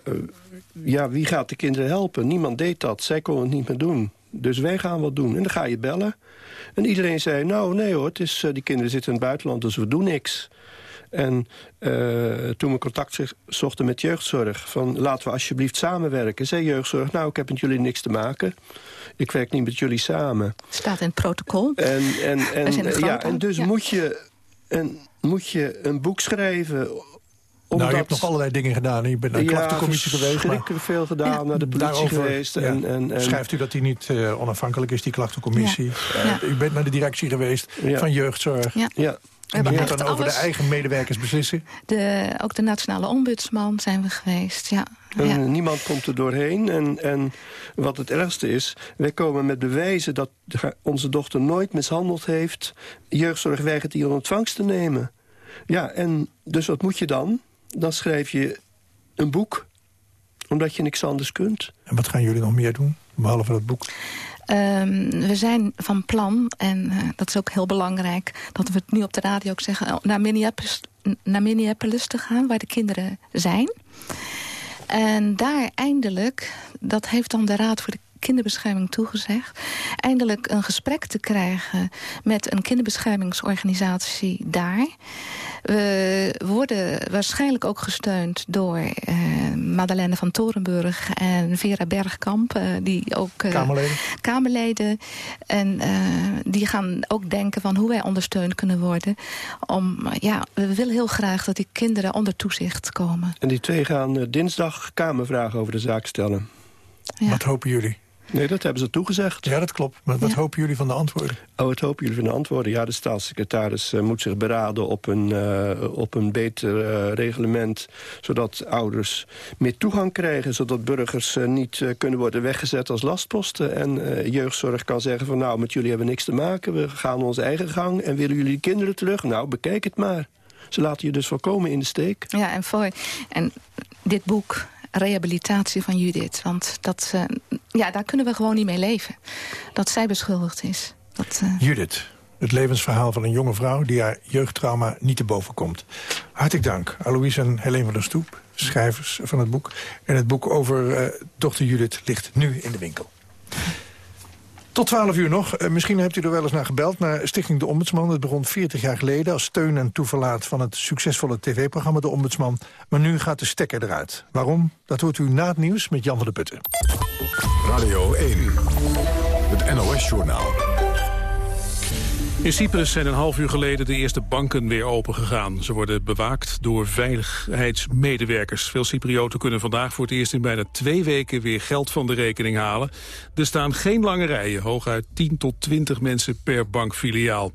ja, wie gaat de kinderen helpen? Niemand deed dat. Zij kon het niet meer doen. Dus wij gaan wat doen. En dan ga je bellen. En iedereen zei, nou nee hoor, het is, eh, die kinderen zitten in het buitenland, dus we doen niks. En eh, toen we contact zochten met jeugdzorg... van laten we alsjeblieft samenwerken. Zei jeugdzorg, nou ik heb met jullie niks te maken. Ik werk niet met jullie samen. Staat in het protocol. En, en, en, ja, en dus ja. moet, je een, moet je een boek schrijven... Nou, je hebt nog allerlei dingen gedaan. Je bent naar de Ja, klachtencommissie geweest. maar veel gedaan, naar de politie daarover, geweest. ja, En, en, en, Schrijft u dat die niet eh, onafhankelijk is, die klachtencommissie? Eh, U bent naar de directie geweest van jeugdzorg. Ja. Ja. En die moet dan over de eigen medewerkers beslissen? De, ook de nationale ombudsman zijn we geweest. Ja. En ja. niemand komt er doorheen. En, en wat het ergste is, wij komen met bewijzen... dat onze dochter nooit mishandeld heeft. Jeugdzorg weigert die in ontvangst te nemen. Ja, en dus wat moet je dan? Dan schrijf je een boek, omdat je niks anders kunt. En wat gaan jullie nog meer doen, behalve dat boek? Ehm, we zijn van plan, en eh, dat is ook heel belangrijk... dat we het nu op de radio ook zeggen... oh, naar Minneapolis, naar Minneapolis te gaan, waar de kinderen zijn. En daar eindelijk, dat heeft dan de Raad voor de Kinderbescherming toegezegd... eindelijk een gesprek te krijgen met een kinderbeschermingsorganisatie daar. We worden waarschijnlijk ook gesteund door eh, Madeleine van Torenburg en Vera Bergkamp... eh, die ook eh, Kamerleden? Kamerleden. En eh, die gaan ook denken van hoe wij ondersteund kunnen worden. Om, ja, we willen heel graag dat die kinderen onder toezicht komen. En die twee gaan dinsdag Kamervragen over de zaak stellen. Wat hopen jullie? Nee, dat hebben ze toegezegd. Ja, dat klopt. Maar wat hopen jullie van de antwoorden? Oh, wat hopen jullie van de antwoorden? Ja, de staatssecretaris eh, moet zich beraden op een, eh, op een beter eh, reglement... zodat ouders meer toegang krijgen... zodat burgers niet kunnen worden weggezet als lastposten. En eh, jeugdzorg kan zeggen van nou, met jullie hebben we niks te maken. We gaan onze eigen gang. En willen jullie de kinderen terug? Nou, bekijk het maar. Ze laten je dus volkomen in de steek. Ja, en, voor, en dit boek, Rehabilitatie van Judith... want dat, eh, ja, daar kunnen we gewoon niet mee leven. Dat zij beschuldigd is. Dat, eh, Judith, het levensverhaal van een jonge vrouw... die haar jeugdtrauma niet te boven komt. Hartelijk dank, Aloise en Helene van der Stoep... schrijvers van het boek. En het boek over eh, dochter Judith ligt nu in de winkel. Tot 12 uur nog. Eh, misschien hebt u er wel eens naar gebeld, naar Stichting De Ombudsman. Het begon 40 jaar geleden als steun en toeverlaat van het succesvolle tv-programma De Ombudsman. Maar nu gaat de stekker eruit. Waarom? Dat hoort u na het nieuws met Jan van der Putten. Radio 1, het NOS-journaal. In Cyprus zijn een half uur geleden de eerste banken weer opengegaan. Ze worden bewaakt door veiligheidsmedewerkers. Veel Cyprioten kunnen vandaag voor het eerst in bijna twee weken weer geld van de rekening halen. Er staan geen lange rijen, hooguit 10 tot 20 mensen per bankfiliaal.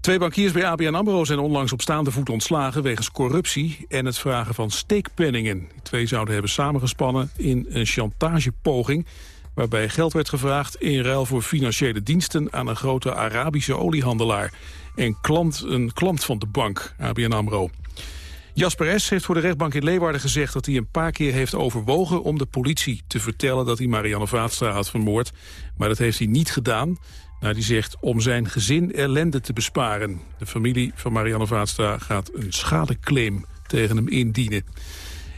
Twee bankiers bij ABN AMRO zijn onlangs op staande voet ontslagen... wegens corruptie en het vragen van steekpenningen. Die twee zouden hebben samengespannen in een chantagepoging... waarbij geld werd gevraagd in ruil voor financiële diensten... aan een grote Arabische oliehandelaar. En klant, een klant van de bank, ABN AMRO. Jasper S. heeft voor de rechtbank in Leeuwarden gezegd dat hij een paar keer heeft overwogen om de politie te vertellen dat hij Marianne Vaatstra had vermoord. Maar dat heeft hij niet gedaan. Nou, die zegt om zijn gezin ellende te besparen. De familie van Marianne Vaatstra gaat een schadeclaim tegen hem indienen.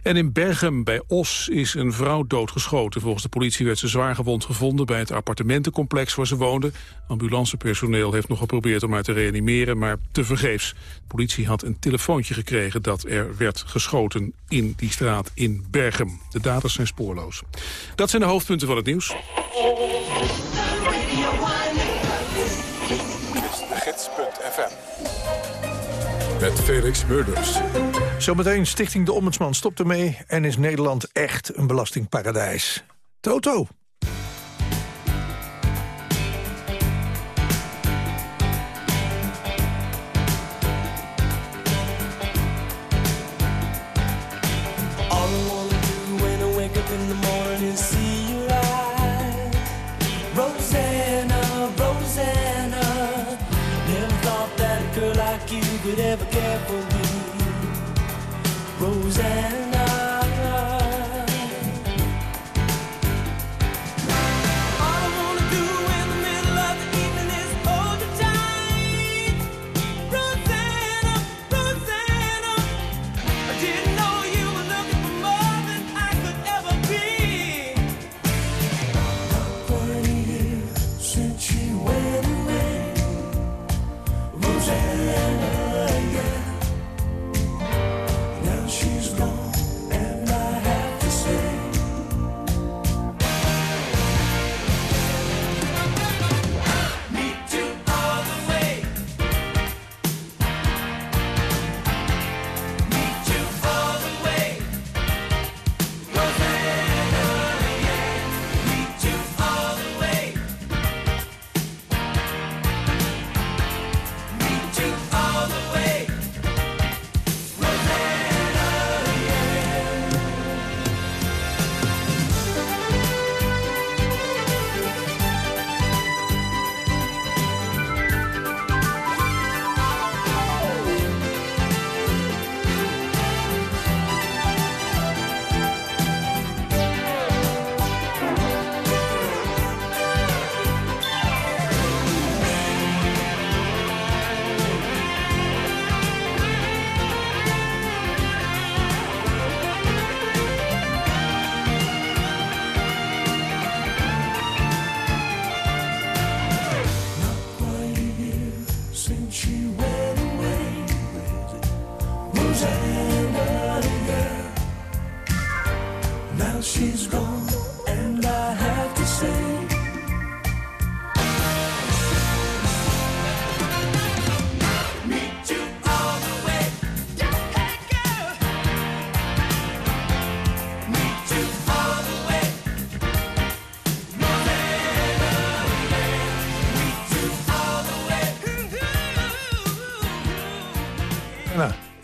En in Berghem bij Os is een vrouw doodgeschoten. Volgens de politie werd ze zwaar gewond gevonden bij het appartementencomplex waar ze woonde. Ambulancepersoneel heeft nog geprobeerd om haar te reanimeren, maar tevergeefs. De politie had een telefoontje gekregen dat er werd geschoten in die straat in Berghem. De daders zijn spoorloos. Dat zijn de hoofdpunten van het nieuws. Met Felix Murders. Zometeen Stichting De Ombudsman stopt ermee... en is Nederland echt een belastingparadijs. Toto.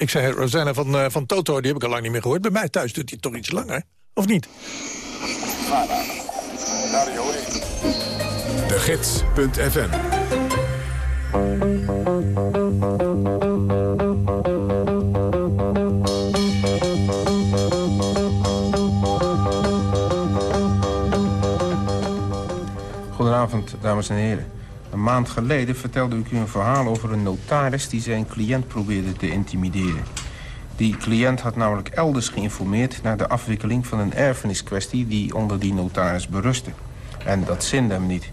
Ik zei Rosanna van, eh, van Toto, die heb ik al lang niet meer gehoord. Bij mij thuis doet hij toch iets langer, of niet? De Gids.fm. Goedenavond, dames en heren. Een maand geleden vertelde ik u een verhaal over een notaris... die zijn cliënt probeerde te intimideren. Die cliënt had namelijk elders geïnformeerd... naar de afwikkeling van een erfeniskwestie die onder die notaris berustte. En dat zinde hem niet.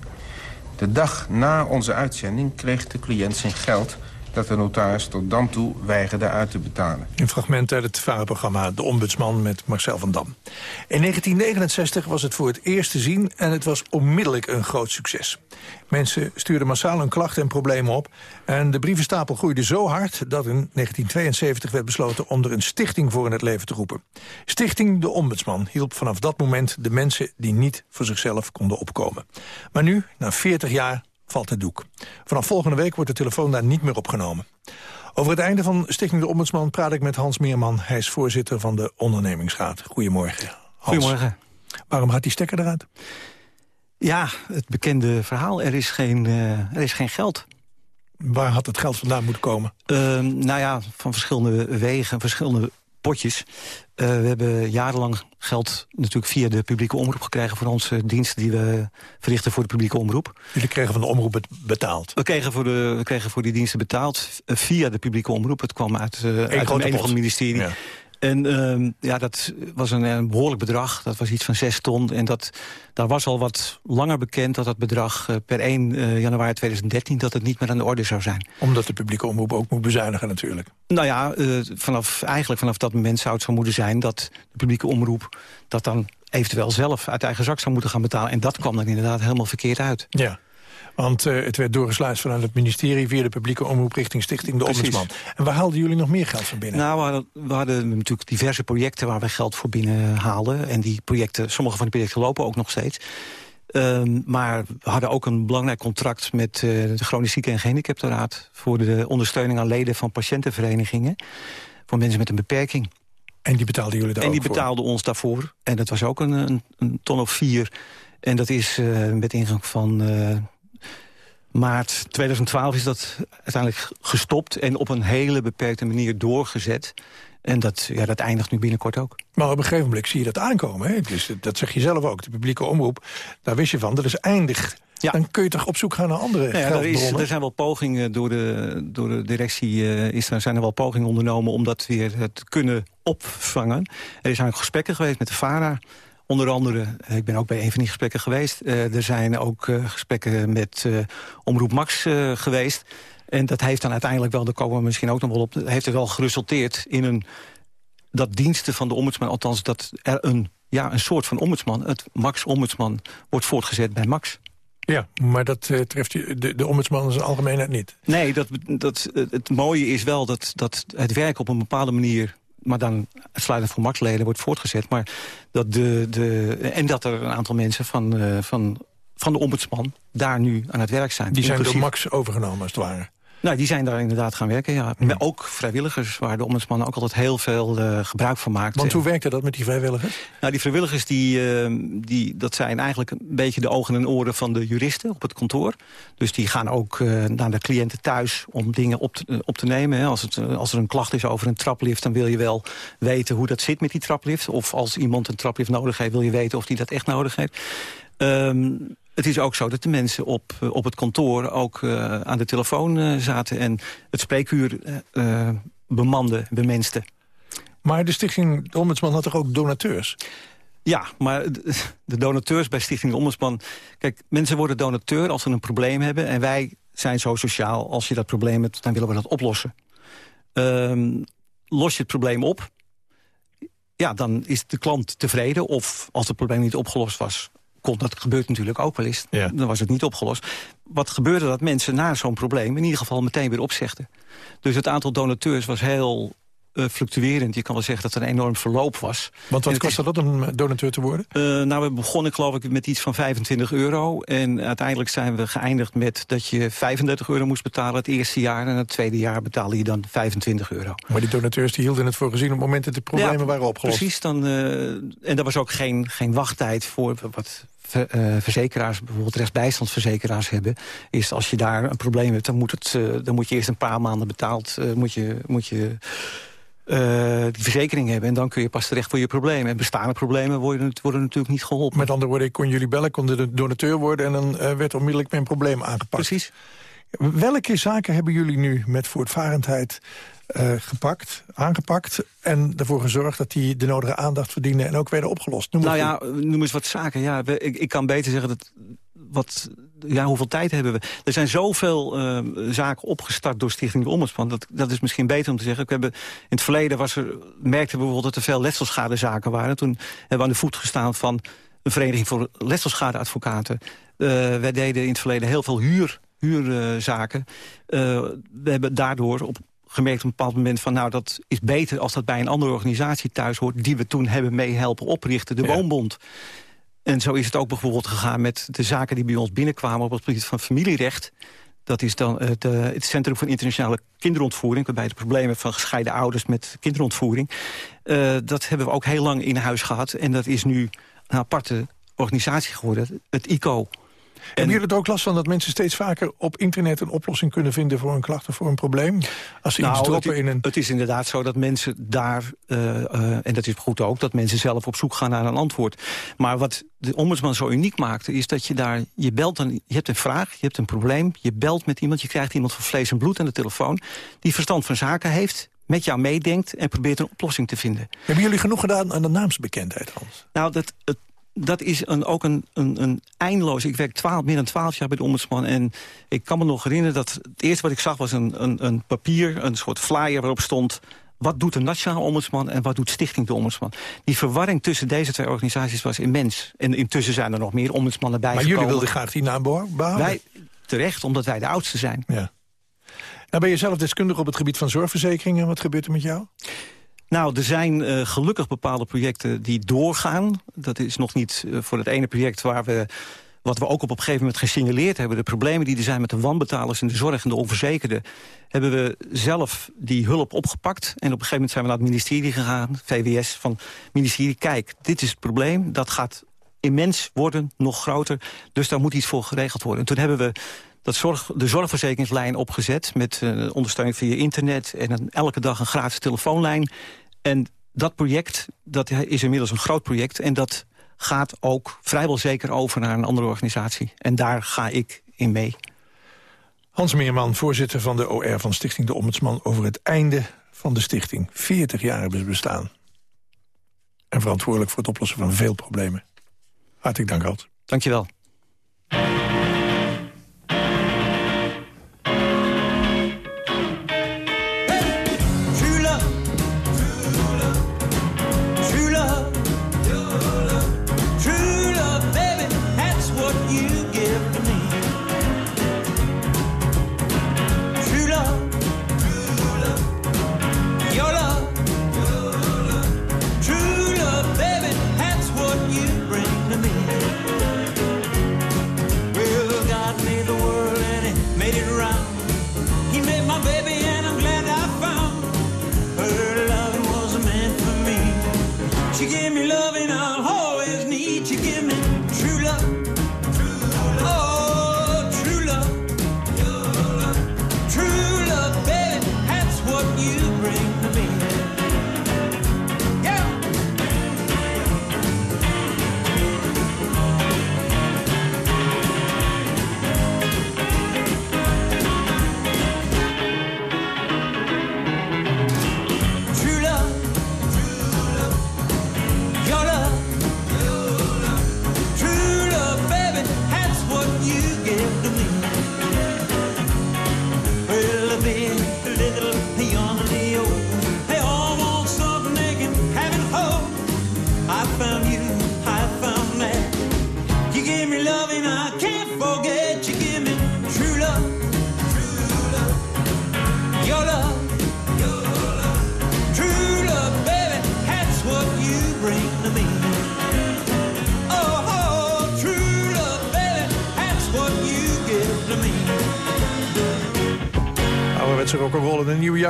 De dag na onze uitzending kreeg de cliënt zijn geld... dat de notaris tot dan toe weigerde uit te betalen. Een fragment uit het VARA-programma De Ombudsman met Marcel van Dam. In 1969 was het voor het eerst te zien en het was onmiddellijk een groot succes. Mensen stuurden massaal hun klachten en problemen op... en de brievenstapel groeide zo hard dat in 1972 werd besloten... om er een stichting voor in het leven te roepen. Stichting De Ombudsman hielp vanaf dat moment de mensen... die niet voor zichzelf konden opkomen. Maar nu, na 40 jaar, valt het doek. Vanaf volgende week wordt de telefoon daar niet meer opgenomen. Over het einde van Stichting de Ombudsman praat ik met Hans Meerman. Hij is voorzitter van de ondernemingsraad. Goedemorgen. Hans. Goedemorgen. Waarom gaat die stekker eruit? Ja, het bekende verhaal. Er is geen, eh, er is geen geld. Waar had het geld vandaan moeten komen? Ehm, nou ja, van verschillende wegen, verschillende potjes. Eh, we hebben jarenlang geld natuurlijk via de publieke omroep gekregen... voor onze diensten die we verrichten voor de publieke omroep. Jullie kregen van de omroep bet- betaald? We kregen voor, de, we kregen voor die diensten betaald eh, via de publieke omroep. Het kwam uit, eh, uit van het ministerie. Ja. En ehm, ja, dat was een, een behoorlijk bedrag. Dat was iets van 6 ton. En dat, daar was al wat langer bekend dat dat bedrag eh, per 1 eh, januari 2013... dat het niet meer aan de orde zou zijn. Omdat de publieke omroep ook moet bezuinigen natuurlijk. Nou ja, eh, vanaf, eigenlijk vanaf dat moment zou het zo moeten zijn... dat de publieke omroep dat dan eventueel zelf uit eigen zak zou moeten gaan betalen. En dat kwam dan inderdaad helemaal verkeerd uit. Ja. Want eh, het werd doorgesluist vanuit het ministerie... via de publieke omroep richting Stichting de Precies. Ombudsman. En waar haalden jullie nog meer geld van binnen? Nou, we hadden, we hadden natuurlijk diverse projecten waar we geld voor binnen haalden. En die projecten, sommige van die projecten lopen ook nog steeds. Ehm, maar we hadden ook een belangrijk contract met eh, de Chronisch Zieken en Gehandicaptenraad... voor de ondersteuning aan leden van patiëntenverenigingen. Voor mensen met een beperking. En die betaalden jullie daar En die voor? betaalden ons daarvoor. En dat was ook een, een, een ton of vier. En dat is eh, met ingang van maart 2012 is dat uiteindelijk gestopt... en op een hele beperkte manier doorgezet. En dat, ja, dat eindigt nu binnenkort ook. Maar op een gegeven moment zie je dat aankomen. Hè? Dus dat zeg je zelf ook. De publieke omroep, daar wist je van. Dat is eindig. Dan kun je toch op zoek gaan naar andere Nou ja, er, is, er zijn wel pogingen door de, door de directie, eh, is er, zijn er wel pogingen ondernomen om dat weer eh, te kunnen opvangen. Er zijn ook gesprekken geweest met de VARA. Onder andere, eh, ik ben ook bij een van die gesprekken geweest. Eh, er zijn ook eh, gesprekken met Omroep Max geweest. En dat heeft dan uiteindelijk wel, daar komen we misschien ook nog wel op... heeft er wel geresulteerd in een dat diensten van de ombudsman... althans dat er een, ja, een soort van ombudsman, het Max-ombudsman... wordt voortgezet bij Max. Ja, maar dat treft de, de ombudsman in zijn algemeenheid niet. Nee, dat, dat, het mooie is wel dat, dat het werk op een bepaalde manier... maar dan uitsluitend voor Max-leden wordt voortgezet. Maar dat de, de, en dat er een aantal mensen van, eh, van, van de ombudsman daar nu aan het werk zijn. Die zijn door Max overgenomen als het ware. Nou, die zijn daar inderdaad gaan werken, ja. Maar ook vrijwilligers, waar de ombudsman ook altijd heel veel eh, gebruik van maakt. Want hoe werkte dat met die vrijwilligers? Nou, die vrijwilligers, die, eh, die, dat zijn eigenlijk een beetje de ogen en oren van de juristen op het kantoor. Dus die gaan ook eh, naar de cliënten thuis om dingen op te, eh, op te nemen. Hè. Als, het, als er een klacht is over een traplift, dan wil je wel weten hoe dat zit met die traplift. Of als iemand een traplift nodig heeft, wil je weten of die dat echt nodig heeft. Ehm, het is ook zo dat de mensen op, eh, op het kantoor ook eh, aan de telefoon eh, zaten... en het spreekuur bemanden, bemensten. Maar de stichting de Ombudsman had toch ook donateurs? Ja, maar de- de donateurs bij Stichting de Ombudsman... Kijk, mensen worden donateur als ze een probleem hebben... en wij zijn zo sociaal, als je dat probleem hebt... dan willen we dat oplossen. Ehm, los je het probleem op... ja, dan is de klant tevreden. Of als het probleem niet opgelost was... Kon, dat gebeurt natuurlijk ook wel eens. Dan was het niet opgelost. Wat gebeurde dat mensen na zo'n probleem... in ieder geval meteen weer opzegden. Dus het aantal donateurs was heel eh, fluctuerend. Je kan wel zeggen dat er een enorm verloop was. Want wat kostte dat om donateur te worden? eh, nou, we begonnen geloof ik met iets van 25 euro. En uiteindelijk zijn we geëindigd met dat je 35 euro moest betalen het eerste jaar. En het tweede jaar betaalde je dan 25 euro. Maar die donateurs die hielden het voor gezien op het moment dat de problemen Ja, waren opgelost. Precies, dan, eh, en er was ook geen, geen wachttijd voor wat eh, verzekeraars, bijvoorbeeld rechtsbijstandsverzekeraars hebben. Is als je daar een probleem hebt, dan moet, het, eh, dan moet je eerst een paar maanden betaald, eh, moet je, moet je eh, die verzekering hebben. En dan kun je pas terecht voor je probleem. En bestaande problemen worden, worden natuurlijk niet geholpen. Met andere woorden, ik kon jullie bellen, kon de donateur worden... en dan eh, werd onmiddellijk mijn probleem aangepakt. Precies. Welke zaken hebben jullie nu met voortvarendheid eh, gepakt, aangepakt... en ervoor gezorgd dat die de nodige aandacht verdienen... en ook werden opgelost? Noem nou ja, noem eens wat zaken. Ja, ik, ik kan beter zeggen dat... Wat, ja, hoeveel tijd hebben we? Er zijn zoveel eh, zaken opgestart door Stichting de Ombudsman. Dat, dat is misschien beter om te zeggen. We hebben, in het verleden was er, merkten we bijvoorbeeld dat er veel letselschadezaken waren. Toen hebben we aan de voet gestaan van een vereniging voor letselschadeadvocaten. Eh, wij deden in het verleden heel veel huur, huurzaken. We hebben daardoor op gemerkt op een bepaald moment van... nou, dat is beter als dat bij een andere organisatie thuis hoort... die we toen hebben mee helpen oprichten, de Woonbond. En zo is het ook bijvoorbeeld gegaan met de zaken die bij ons binnenkwamen... op het gebied van familierecht. Dat is dan het, eh, het Centrum voor Internationale Kinderontvoering... waarbij de problemen van gescheiden ouders met kinderontvoering... eh, dat hebben we ook heel lang in huis gehad. En dat is nu een aparte organisatie geworden, het ICO. Hebben jullie er ook last van dat mensen steeds vaker op internet... een oplossing kunnen vinden voor een klacht of voor een probleem? Als ze iets Nou, het, droppen in een... het is inderdaad zo dat mensen daar, eh, eh, en dat is goed ook... dat mensen zelf op zoek gaan naar een antwoord. Maar wat de ombudsman zo uniek maakte... is dat je daar, je belt dan, je hebt een vraag, je hebt een probleem... je belt met iemand, je krijgt iemand van vlees en bloed aan de telefoon... die verstand van zaken heeft, met jou meedenkt... en probeert een oplossing te vinden. Hebben jullie genoeg gedaan aan de naamsbekendheid, Hans? Nou, dat, het, dat is een, ook een, een, een eindeloos... Ik werk 12, meer dan twaalf jaar bij de ombudsman... en ik kan me nog herinneren dat het eerste wat ik zag was een, een, een papier... een soort flyer waarop stond... wat doet de nationale ombudsman en wat doet Stichting de Ombudsman? Die verwarring tussen deze twee organisaties was immens. En intussen zijn er nog meer ombudsmannen bij Maar jullie wilden graag die naam beho- behouden? Wij, terecht, omdat wij de oudste zijn. Ja. Nou ben je zelf deskundig op het gebied van zorgverzekeringen. Wat gebeurt er met jou? Nou, er zijn eh, gelukkig bepaalde projecten die doorgaan. Dat is nog niet eh, voor het ene project waar we... wat we ook op een gegeven moment gesignaleerd hebben... de problemen die er zijn met de wanbetalers in de zorg en de onverzekerden... hebben we zelf die hulp opgepakt. En op een gegeven moment zijn we naar het ministerie gegaan, VWS... van ministerie, kijk, dit is het probleem. Dat gaat immens worden, nog groter. Dus daar moet iets voor geregeld worden. En toen hebben we dat zorg, de zorgverzekeringslijn opgezet... met eh, ondersteuning via internet en een, elke dag een gratis telefoonlijn. En dat project dat is inmiddels een groot project... en dat gaat ook vrijwel zeker over naar een andere organisatie. En daar ga ik in mee. Hans Meerman, voorzitter van de OR van Stichting de Ombudsman... over het einde van de stichting. 40 jaar hebben ze bestaan. En verantwoordelijk voor het oplossen van veel problemen. Hartelijk dank, Hans. Dank je wel.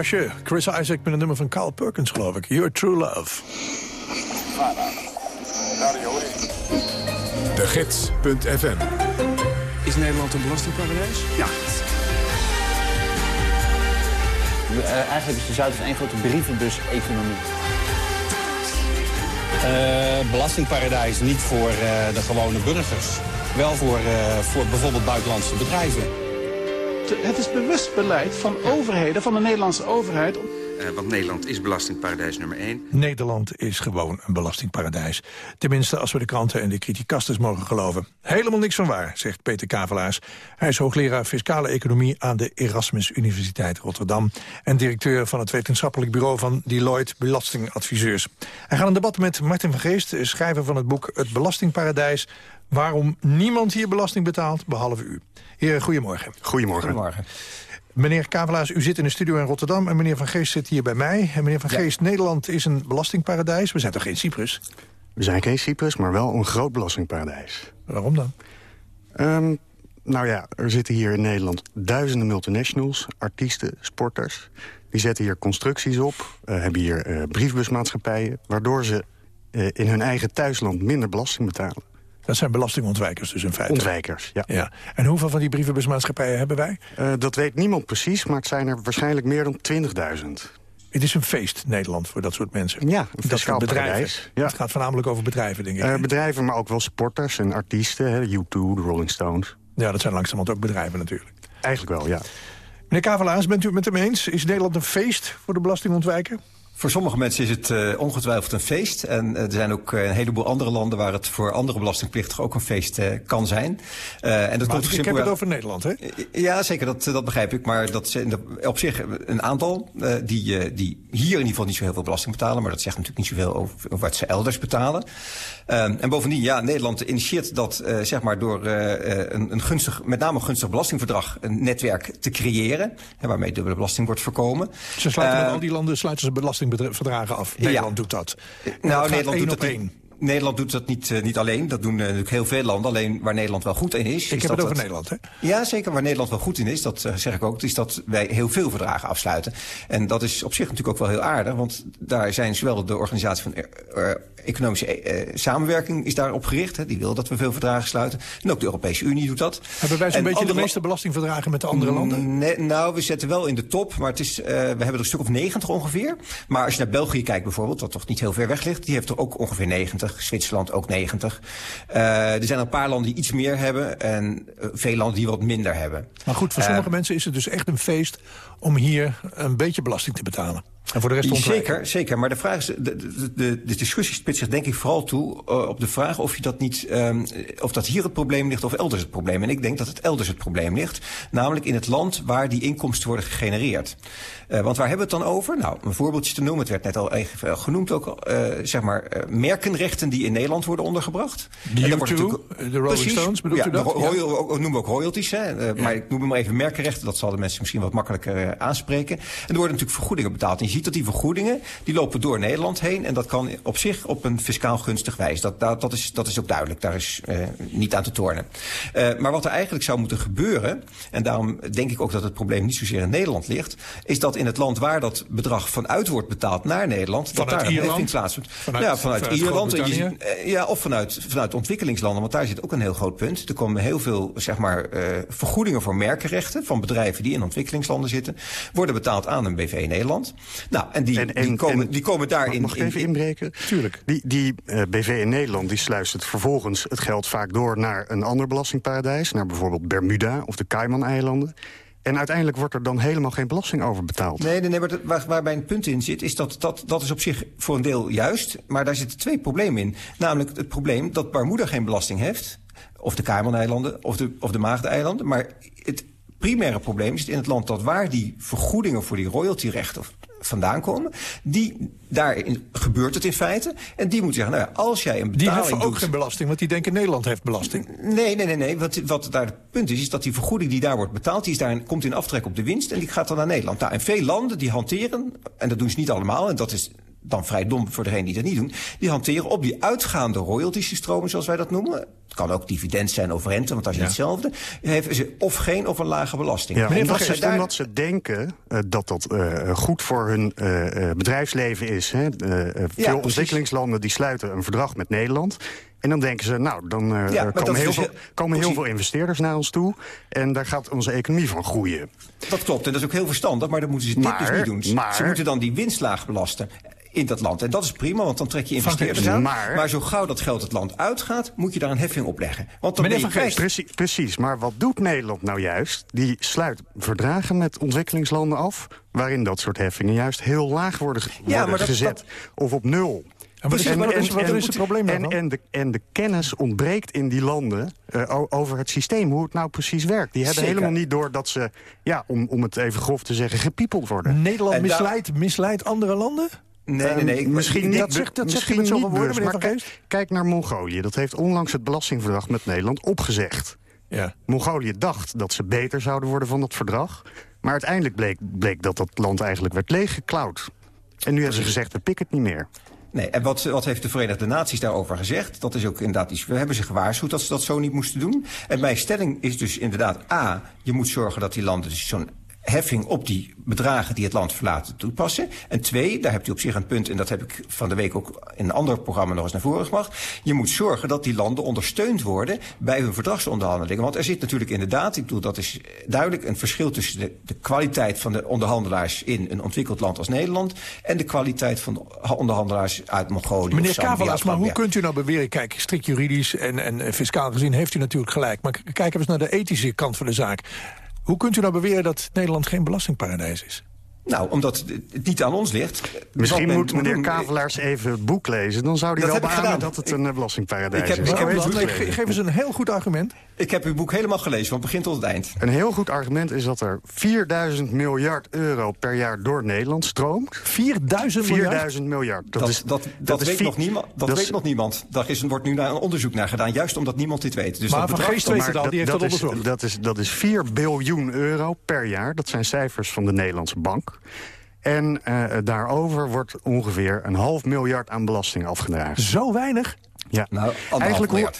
Een. Chris Isaac met een nummer van Carl Perkins, geloof ik. Your True Love. De Gids.fm. Is Nederland een belastingparadijs? Ja. Eh, eigenlijk is de Zuid één grote brievenbus-economie. Eh, belastingparadijs niet voor eh, de gewone burgers. Wel voor, eh, voor bijvoorbeeld buitenlandse bedrijven. Het is bewust beleid van overheden, van de Nederlandse overheid. Eh, want Nederland is belastingparadijs nummer 1. Nederland is gewoon een belastingparadijs. Tenminste, als we de kranten en de criticasters mogen geloven. Helemaal niks van waar, zegt Peter Kavelaars. Hij is hoogleraar fiscale economie aan de Erasmus Universiteit Rotterdam... en directeur van het wetenschappelijk bureau van Deloitte Belastingadviseurs. Hij gaat een debat met Martin van Geest, schrijver van het boek Het Belastingparadijs... waarom niemand hier belasting betaalt, behalve u. Heren, goedemorgen. Goedemorgen. Goedemorgen. Meneer Kavelaars, u zit in de studio in Rotterdam... en meneer Van Geest zit hier bij mij. En meneer Van Geest, Nederland is een belastingparadijs. We zijn toch geen Cyprus? We zijn geen Cyprus, maar wel een groot belastingparadijs. Waarom dan? Ehm, nou ja, er zitten hier in Nederland duizenden multinationals, artiesten, sporters. Die zetten hier constructies op, eh, hebben hier eh, briefbusmaatschappijen... waardoor ze eh, in hun eigen thuisland minder belasting betalen. Dat zijn belastingontwijkers dus in feite. Ontwijkers, ja. ja. En hoeveel van die brievenbusmaatschappijen hebben wij? Eh, dat weet niemand precies, maar het zijn er waarschijnlijk meer dan 20.000. Het is een feest, Nederland, voor dat soort mensen. Ja, een dat soort bedrijven. Ja. Het gaat voornamelijk over bedrijven, denk ik. Eh, bedrijven, maar ook wel sporters en artiesten. hè, U2, de Rolling Stones. ja, dat zijn langzamerhand ook bedrijven natuurlijk. Eigenlijk wel, ja. Meneer Kavelaars, bent u het met hem eens? Is Nederland een feest voor de belastingontwijker? Voor sommige mensen is het eh, ongetwijfeld een feest. En eh, er zijn ook eh, een heleboel andere landen waar het voor andere belastingplichtigen ook een feest kan zijn. En dat Maar komt ik heb het over Nederland, hè? Ja, zeker, dat, dat begrijp ik. Maar dat zijn op zich een aantal die, die hier in ieder geval niet zo heel veel belasting betalen. Maar dat zegt natuurlijk niet zoveel over wat ze elders betalen. Ehm, en bovendien, ja, Nederland initieert dat eh, zeg maar door eh, eh, een, een gunstig, met name een gunstig belastingverdrag, een netwerk te creëren. Hè, waarmee dubbele belasting wordt voorkomen. Ze sluiten met Eh, al die landen sluiten ze belastingverdragen af. Ja. Nederland doet dat. Nou, Nederland doet dat één. Nederland doet dat niet, eh, niet alleen. Dat doen eh, natuurlijk heel veel landen. Alleen waar Nederland wel goed in is... Ik is heb dat het over dat- Nederland, hè? Ja, zeker. Waar Nederland wel goed in is, dat eh, zeg ik ook, is dat wij heel veel verdragen afsluiten. En dat is op zich natuurlijk ook wel heel aardig. Want daar zijn zowel de organisatie van economische samenwerking is daarop gericht. Hè, die wil dat we veel verdragen sluiten. En ook de Europese Unie doet dat. Hebben wij zo'n beetje de meeste belastingverdragen met de andere landen? Nee, nou, we zetten wel in de top, maar het is, we hebben er een stuk of 90 ongeveer. Maar als je naar België kijkt bijvoorbeeld, wat toch niet heel ver weg ligt... die heeft er ook ongeveer 90, Zwitserland ook 90. Eh, er zijn een paar landen die iets meer hebben en eh, veel landen die wat minder hebben. Maar goed, voor Eh, sommige mensen is het dus echt een feest om hier een beetje belasting te betalen. En voor de rest ontwijken. Zeker, zeker. Maar de vraag is, de, de, de, de discussie spitst zich denk ik vooral toe eh, op de vraag of je dat niet, ehm, of dat hier het probleem ligt of elders het probleem. En ik denk dat het elders het probleem ligt. Namelijk in het land waar die inkomsten worden gegenereerd. Eh, want waar hebben we het dan over? Nou, een voorbeeldje te noemen. Het werd net al even eh, genoemd ook zeg maar, merkenrechten die in Nederland worden ondergebracht. Wordt U2, natuurlijk- de Rolling Precies. Stones, bedoelt ja, u dat? Ja. noemen we ook royalties. Hè? Maar ik noem hem maar even merkenrechten. Dat zal de mensen misschien wat makkelijker aanspreken. En er worden natuurlijk vergoedingen betaald. Ziet dat die vergoedingen die lopen door Nederland heen. En dat kan op zich op een fiscaal gunstig wijze. Dat, dat, dat, is, dat is ook duidelijk. Daar is eh, niet aan te tornen. Eh, maar wat er eigenlijk zou moeten gebeuren... en daarom denk ik ook dat het probleem niet zozeer in Nederland ligt... is dat in het land waar dat bedrag vanuit wordt betaald naar Nederland... Vanuit dat daar een hefting plaatsvindt. Vanuit- ja, vanuit, vanuit Ierland. Je eh, ja, of vanuit, vanuit ontwikkelingslanden, want daar zit ook een heel groot punt. Er komen heel veel zeg maar, vergoedingen voor merkenrechten van bedrijven die in ontwikkelingslanden zitten, worden betaald aan een BV Nederland. Nou, en die, die, komen, die komen daar Mag, in. mag ik in- even in- inbreken? Tuurlijk. Die, die eh, BV in Nederland die sluist het vervolgens het geld vaak door naar een ander belastingparadijs. Naar bijvoorbeeld Bermuda of de Cayman-eilanden. En uiteindelijk wordt er dan helemaal geen belasting over betaald. Nee, nee, nee maar waar, waar mijn punt in zit, is dat, dat dat is op zich voor een deel juist. Maar daar zitten twee problemen in. Namelijk het probleem dat Bermuda geen belasting heeft. Of de Cayman-eilanden, of de, of de. Maar het primaire probleem zit in het land dat waar die vergoedingen voor die royaltyrechten vandaan komen, die, daarin gebeurt het in feite. En die moeten zeggen, nou ja, als jij een Die betaling heffen ook doet... geen belasting, want die denken Nederland heeft belasting. Nee, nee, nee, nee. Wat, wat daar het punt is, is dat die vergoeding die daar wordt betaald, die is daar, komt in aftrek op de winst en die gaat dan naar Nederland. Nou, en veel landen die hanteren, en dat doen ze niet allemaal, en dat is dan vrij dom voor degenen die dat niet doen, die hanteren op die uitgaande royalty-stromen, zoals wij dat noemen. Het kan ook dividend zijn of rente, want dat is Ja. hetzelfde. Heeft ze of geen of een lage belasting. Ja, omdat, ze, daar- omdat ze denken eh, dat dat eh, goed voor hun eh, bedrijfsleven is. Hè. Veel ontwikkelingslanden die sluiten een verdrag met Nederland. En dan denken ze, nou, dan Ja, dat komen, heel, dus veel, heel- komen heel veel investeerders naar ons toe. En daar gaat onze economie van groeien. Dat klopt, en dat is ook heel verstandig, maar dan moeten ze dit Maar- dus niet doen. Maar- Ze moeten dan die winstlaag belasten in dat land. En dat is prima, want dan trek je investeerders aan. maar- Maar, zo gauw dat geld het land uitgaat, moet je daar een heffing op leggen. Want dan Meneer ben je Van Geest, precies, precies. Maar wat doet Nederland nou juist? Die sluit verdragen met ontwikkelingslanden af... waarin dat soort heffingen juist heel laag worden, ge- Ja, worden maar dat- gezet. dat- of op nul. En wat is- wat het probleem en, dan? en, de, en de kennis ontbreekt in die landen eh, over het systeem, hoe het nou precies werkt. Die hebben Zeker. helemaal niet door dat ze, ja, om, om het even grof te zeggen, gepiepeld worden. Nederland misleidt, misleidt andere landen? Nee, nee, nee. ik- misschien ik- niet, dat zegt- dat zegt misschien zoveel niet woorden, meneer maar kijk, kijk naar Mongolië. Dat heeft onlangs het belastingverdrag met Nederland opgezegd. Ja. Mongolië dacht dat ze beter zouden worden van dat verdrag. Maar uiteindelijk bleek, bleek dat dat land eigenlijk werd leeggeklauwd. En nu hebben ze gezegd, we pikken het niet meer. Nee, en wat, wat heeft de Verenigde Naties daarover gezegd? Dat is ook inderdaad iets. We hebben ze gewaarschuwd dat ze dat zo niet moesten doen. En mijn stelling is dus inderdaad: A, je moet zorgen dat die landen dus zo'n heffing op die bedragen die het land verlaten toepassen. En twee, daar hebt u op zich een punt... en dat heb ik van de week ook in een ander programma nog eens naar voren gebracht... je moet zorgen dat die landen ondersteund worden bij hun verdragsonderhandelingen. Want er zit natuurlijk inderdaad, ik bedoel, dat is duidelijk... een verschil tussen de, de kwaliteit van de onderhandelaars... in een ontwikkeld land als Nederland... en de kwaliteit van de onderhandelaars uit Mongolië Meneer. Kavelaars, maar hoe kunt u nou beweren... kijk, strikt juridisch en, en eh, fiscaal gezien heeft u natuurlijk gelijk... maar kijk even eens naar de ethische kant van de zaak. Hoe kunt u nou beweren dat Nederland geen belastingparadijs is? Nou, omdat het niet aan ons ligt. Misschien moet men meneer doen- Kavelaars even het boek lezen. Dan zou hij Dat wel heb ik beamen gedaan. dat het een eh, belastingparadijs Ik heb- is. ik heb het het ge- Geef eens een heel goed argument. Ik heb uw boek helemaal gelezen, van begin tot het eind. Een heel goed argument is dat er 4000 miljard euro per jaar door Nederland stroomt. 4000 miljard? 4000 miljard. Dat, dat, dat, weet, nog niemand, dat weet is- nog niemand. Daar is, wordt nu naar een onderzoek naar gedaan, juist omdat niemand dit weet. Dus dat bedrag- Maar dat- dat is- Dat is, dat is 4 biljoen euro per jaar. Dat zijn cijfers van de Nederlandse bank. En eh, daarover wordt ongeveer een half miljard aan belasting afgedragen. Zo weinig? Ja. Nou, Eigenlijk hoe,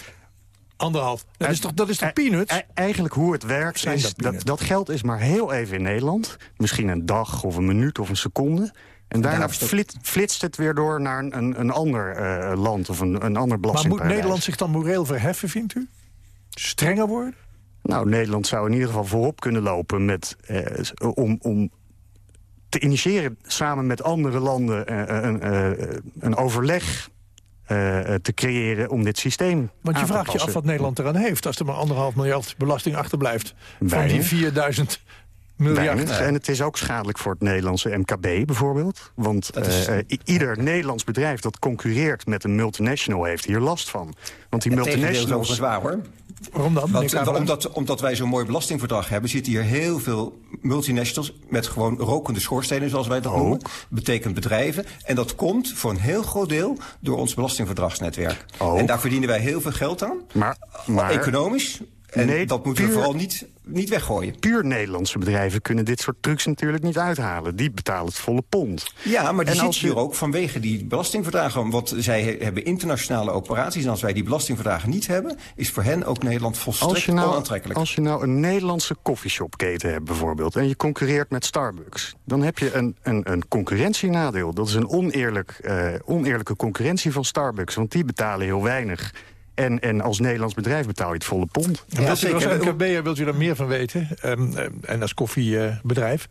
Anderhalf. Dat is toch, dat is toch peanuts? E- Eigenlijk hoe het werkt Zijn is dat dat, geld is maar heel even in Nederland. Misschien een dag of een minuut of een seconde. En daarna flit, flitst het weer door naar een, een, ander eh, land of een, een ander Maar moet belastingparadijs. Nederland zich dan moreel verheffen, vindt u? Strenger worden? Nou, Nederland zou in ieder geval voorop kunnen lopen met, eh, om, om te initiëren samen met andere landen eh, een, eh, een overleg eh, eh, te creëren om dit systeem Want je aan te vraagt je af wat Nederland eraan heeft... als er maar anderhalf miljard belasting achterblijft... van die Weinig. 4000 miljard. Weinig. En het is ook schadelijk voor het Nederlandse MKB bijvoorbeeld. Want is- eh, ieder Nederlands bedrijf dat concurreert met een multinational heeft hier last van. Want die Het is multinationals... overigens waar, hoor. Waarom dan? Want, omdat, omdat wij zo'n mooi belastingverdrag hebben... zitten hier heel veel multinationals met gewoon rokende schoorstenen, zoals wij dat noemen. Betekent bedrijven. En dat komt voor een heel groot deel door ons belastingverdragsnetwerk. En daar verdienen wij heel veel geld aan. Maar, maar Economisch. En Nee, dat moeten we vooral niet, niet weggooien. puur Nederlandse bedrijven kunnen dit soort trucs natuurlijk niet uithalen. Die betalen het volle pond. Ja, maar die En zit als je- hier ook vanwege die belastingverdragen. Want zij he- hebben internationale operaties. En als wij die belastingverdragen niet hebben... is voor hen ook Nederland volstrekt Als je, nou, onaantrekkelijk. als je nou een Nederlandse koffieshopketen hebt bijvoorbeeld... en je concurreert met Starbucks... dan heb je een, een, een concurrentienadeel. Dat is een oneerlijk, eh, oneerlijke concurrentie van Starbucks. Want die betalen heel weinig. En, en als Nederlands bedrijf betaal je het volle pond. U als MKB'er wilt u daar meer van weten, ehm, ehm, en als koffiebedrijf...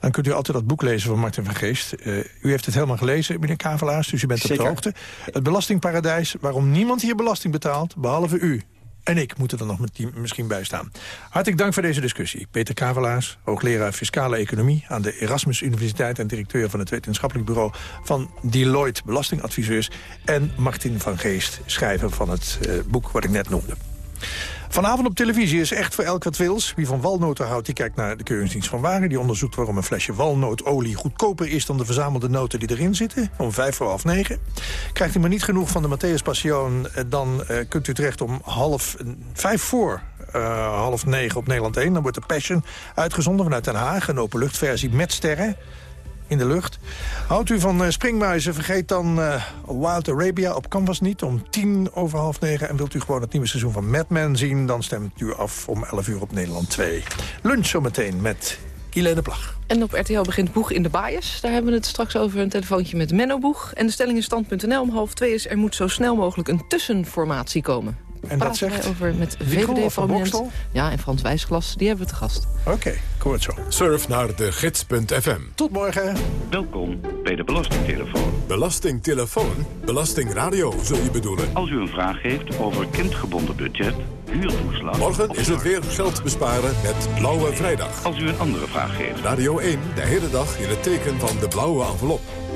dan kunt u altijd dat boek lezen van Martin van Geest. Eh, u heeft het helemaal gelezen, meneer Kavelaars, dus u bent op Zeker. de hoogte. Het belastingparadijs waarom niemand hier belasting betaalt, behalve u. En ik moet er nog met die misschien bij staan. Hartelijk dank voor deze discussie. Peter Kavelaars, hoogleraar Fiscale Economie... aan de Erasmus Universiteit en directeur van het wetenschappelijk bureau... van Deloitte Belastingadviseurs. En Martin van Geest, schrijver van het eh, boek wat ik net noemde. Vanavond op televisie is echt voor elk wat wils. Wie van walnoten houdt, die kijkt naar de Keuringsdienst van Waren. Die onderzoekt waarom een flesje walnootolie goedkoper is... dan de verzamelde noten die erin zitten. Om vijf voor half negen. Krijgt u maar niet genoeg van de Matthäus Passion... eh, dan eh, kunt u terecht om half, vijf voor eh, half negen op Nederland 1. Dan wordt de Passion uitgezonden vanuit Den Haag. Een openluchtversie met sterren in de lucht. Houdt u van eh, springmuizen, vergeet dan eh, Wild Arabia op Canvas niet om tien over half negen. En wilt u gewoon het nieuwe seizoen van Mad Men zien... dan stemt u af om 11 uur op Nederland 2. Lunch zometeen met Ilene Plag. En op RTL begint Boeg in de Bias. Daar hebben we het straks over een telefoontje met Menno Boeg. En de stelling in stand.nl om half twee is... er moet zo snel mogelijk een tussenformatie komen. En dat zegt over met of Van? Ja, en Frans Wijsglas, die hebben we te gast. Oké, ik hoor het zo. Surf naar de gids.fm. Tot morgen. Welkom bij de Belastingtelefoon. Belastingtelefoon? Belastingradio, zul je bedoelen? Als u een vraag heeft over kindgebonden budget, huurtoeslag... Morgen of is het weer geld besparen met Blauwe Vrijdag. Als u een andere vraag heeft. Radio 1, de hele dag in het teken van de blauwe envelop.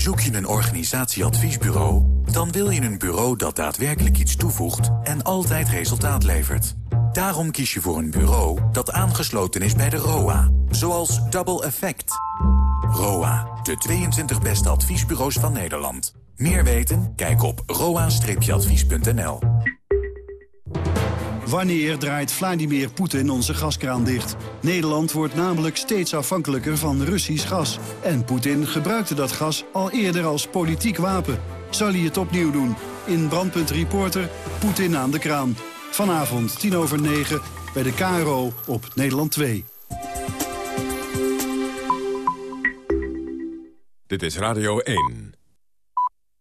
Zoek je een organisatieadviesbureau? Dan wil je een bureau dat daadwerkelijk iets toevoegt en altijd resultaat levert. Daarom kies je voor een bureau dat aangesloten is bij de ROA. Zoals Double Effect. ROA, de 22 beste adviesbureaus van Nederland. Meer weten? Kijk op roa-advies.nl. Wanneer draait Vladimir Poetin onze gaskraan dicht? Nederland wordt namelijk steeds afhankelijker van Russisch gas. En Poetin gebruikte dat gas al eerder als politiek wapen. Zal hij het opnieuw doen? In Brandpunt Reporter, Poetin aan de kraan. Vanavond, tien over negen, bij de KRO op Nederland 2. Dit is Radio 1.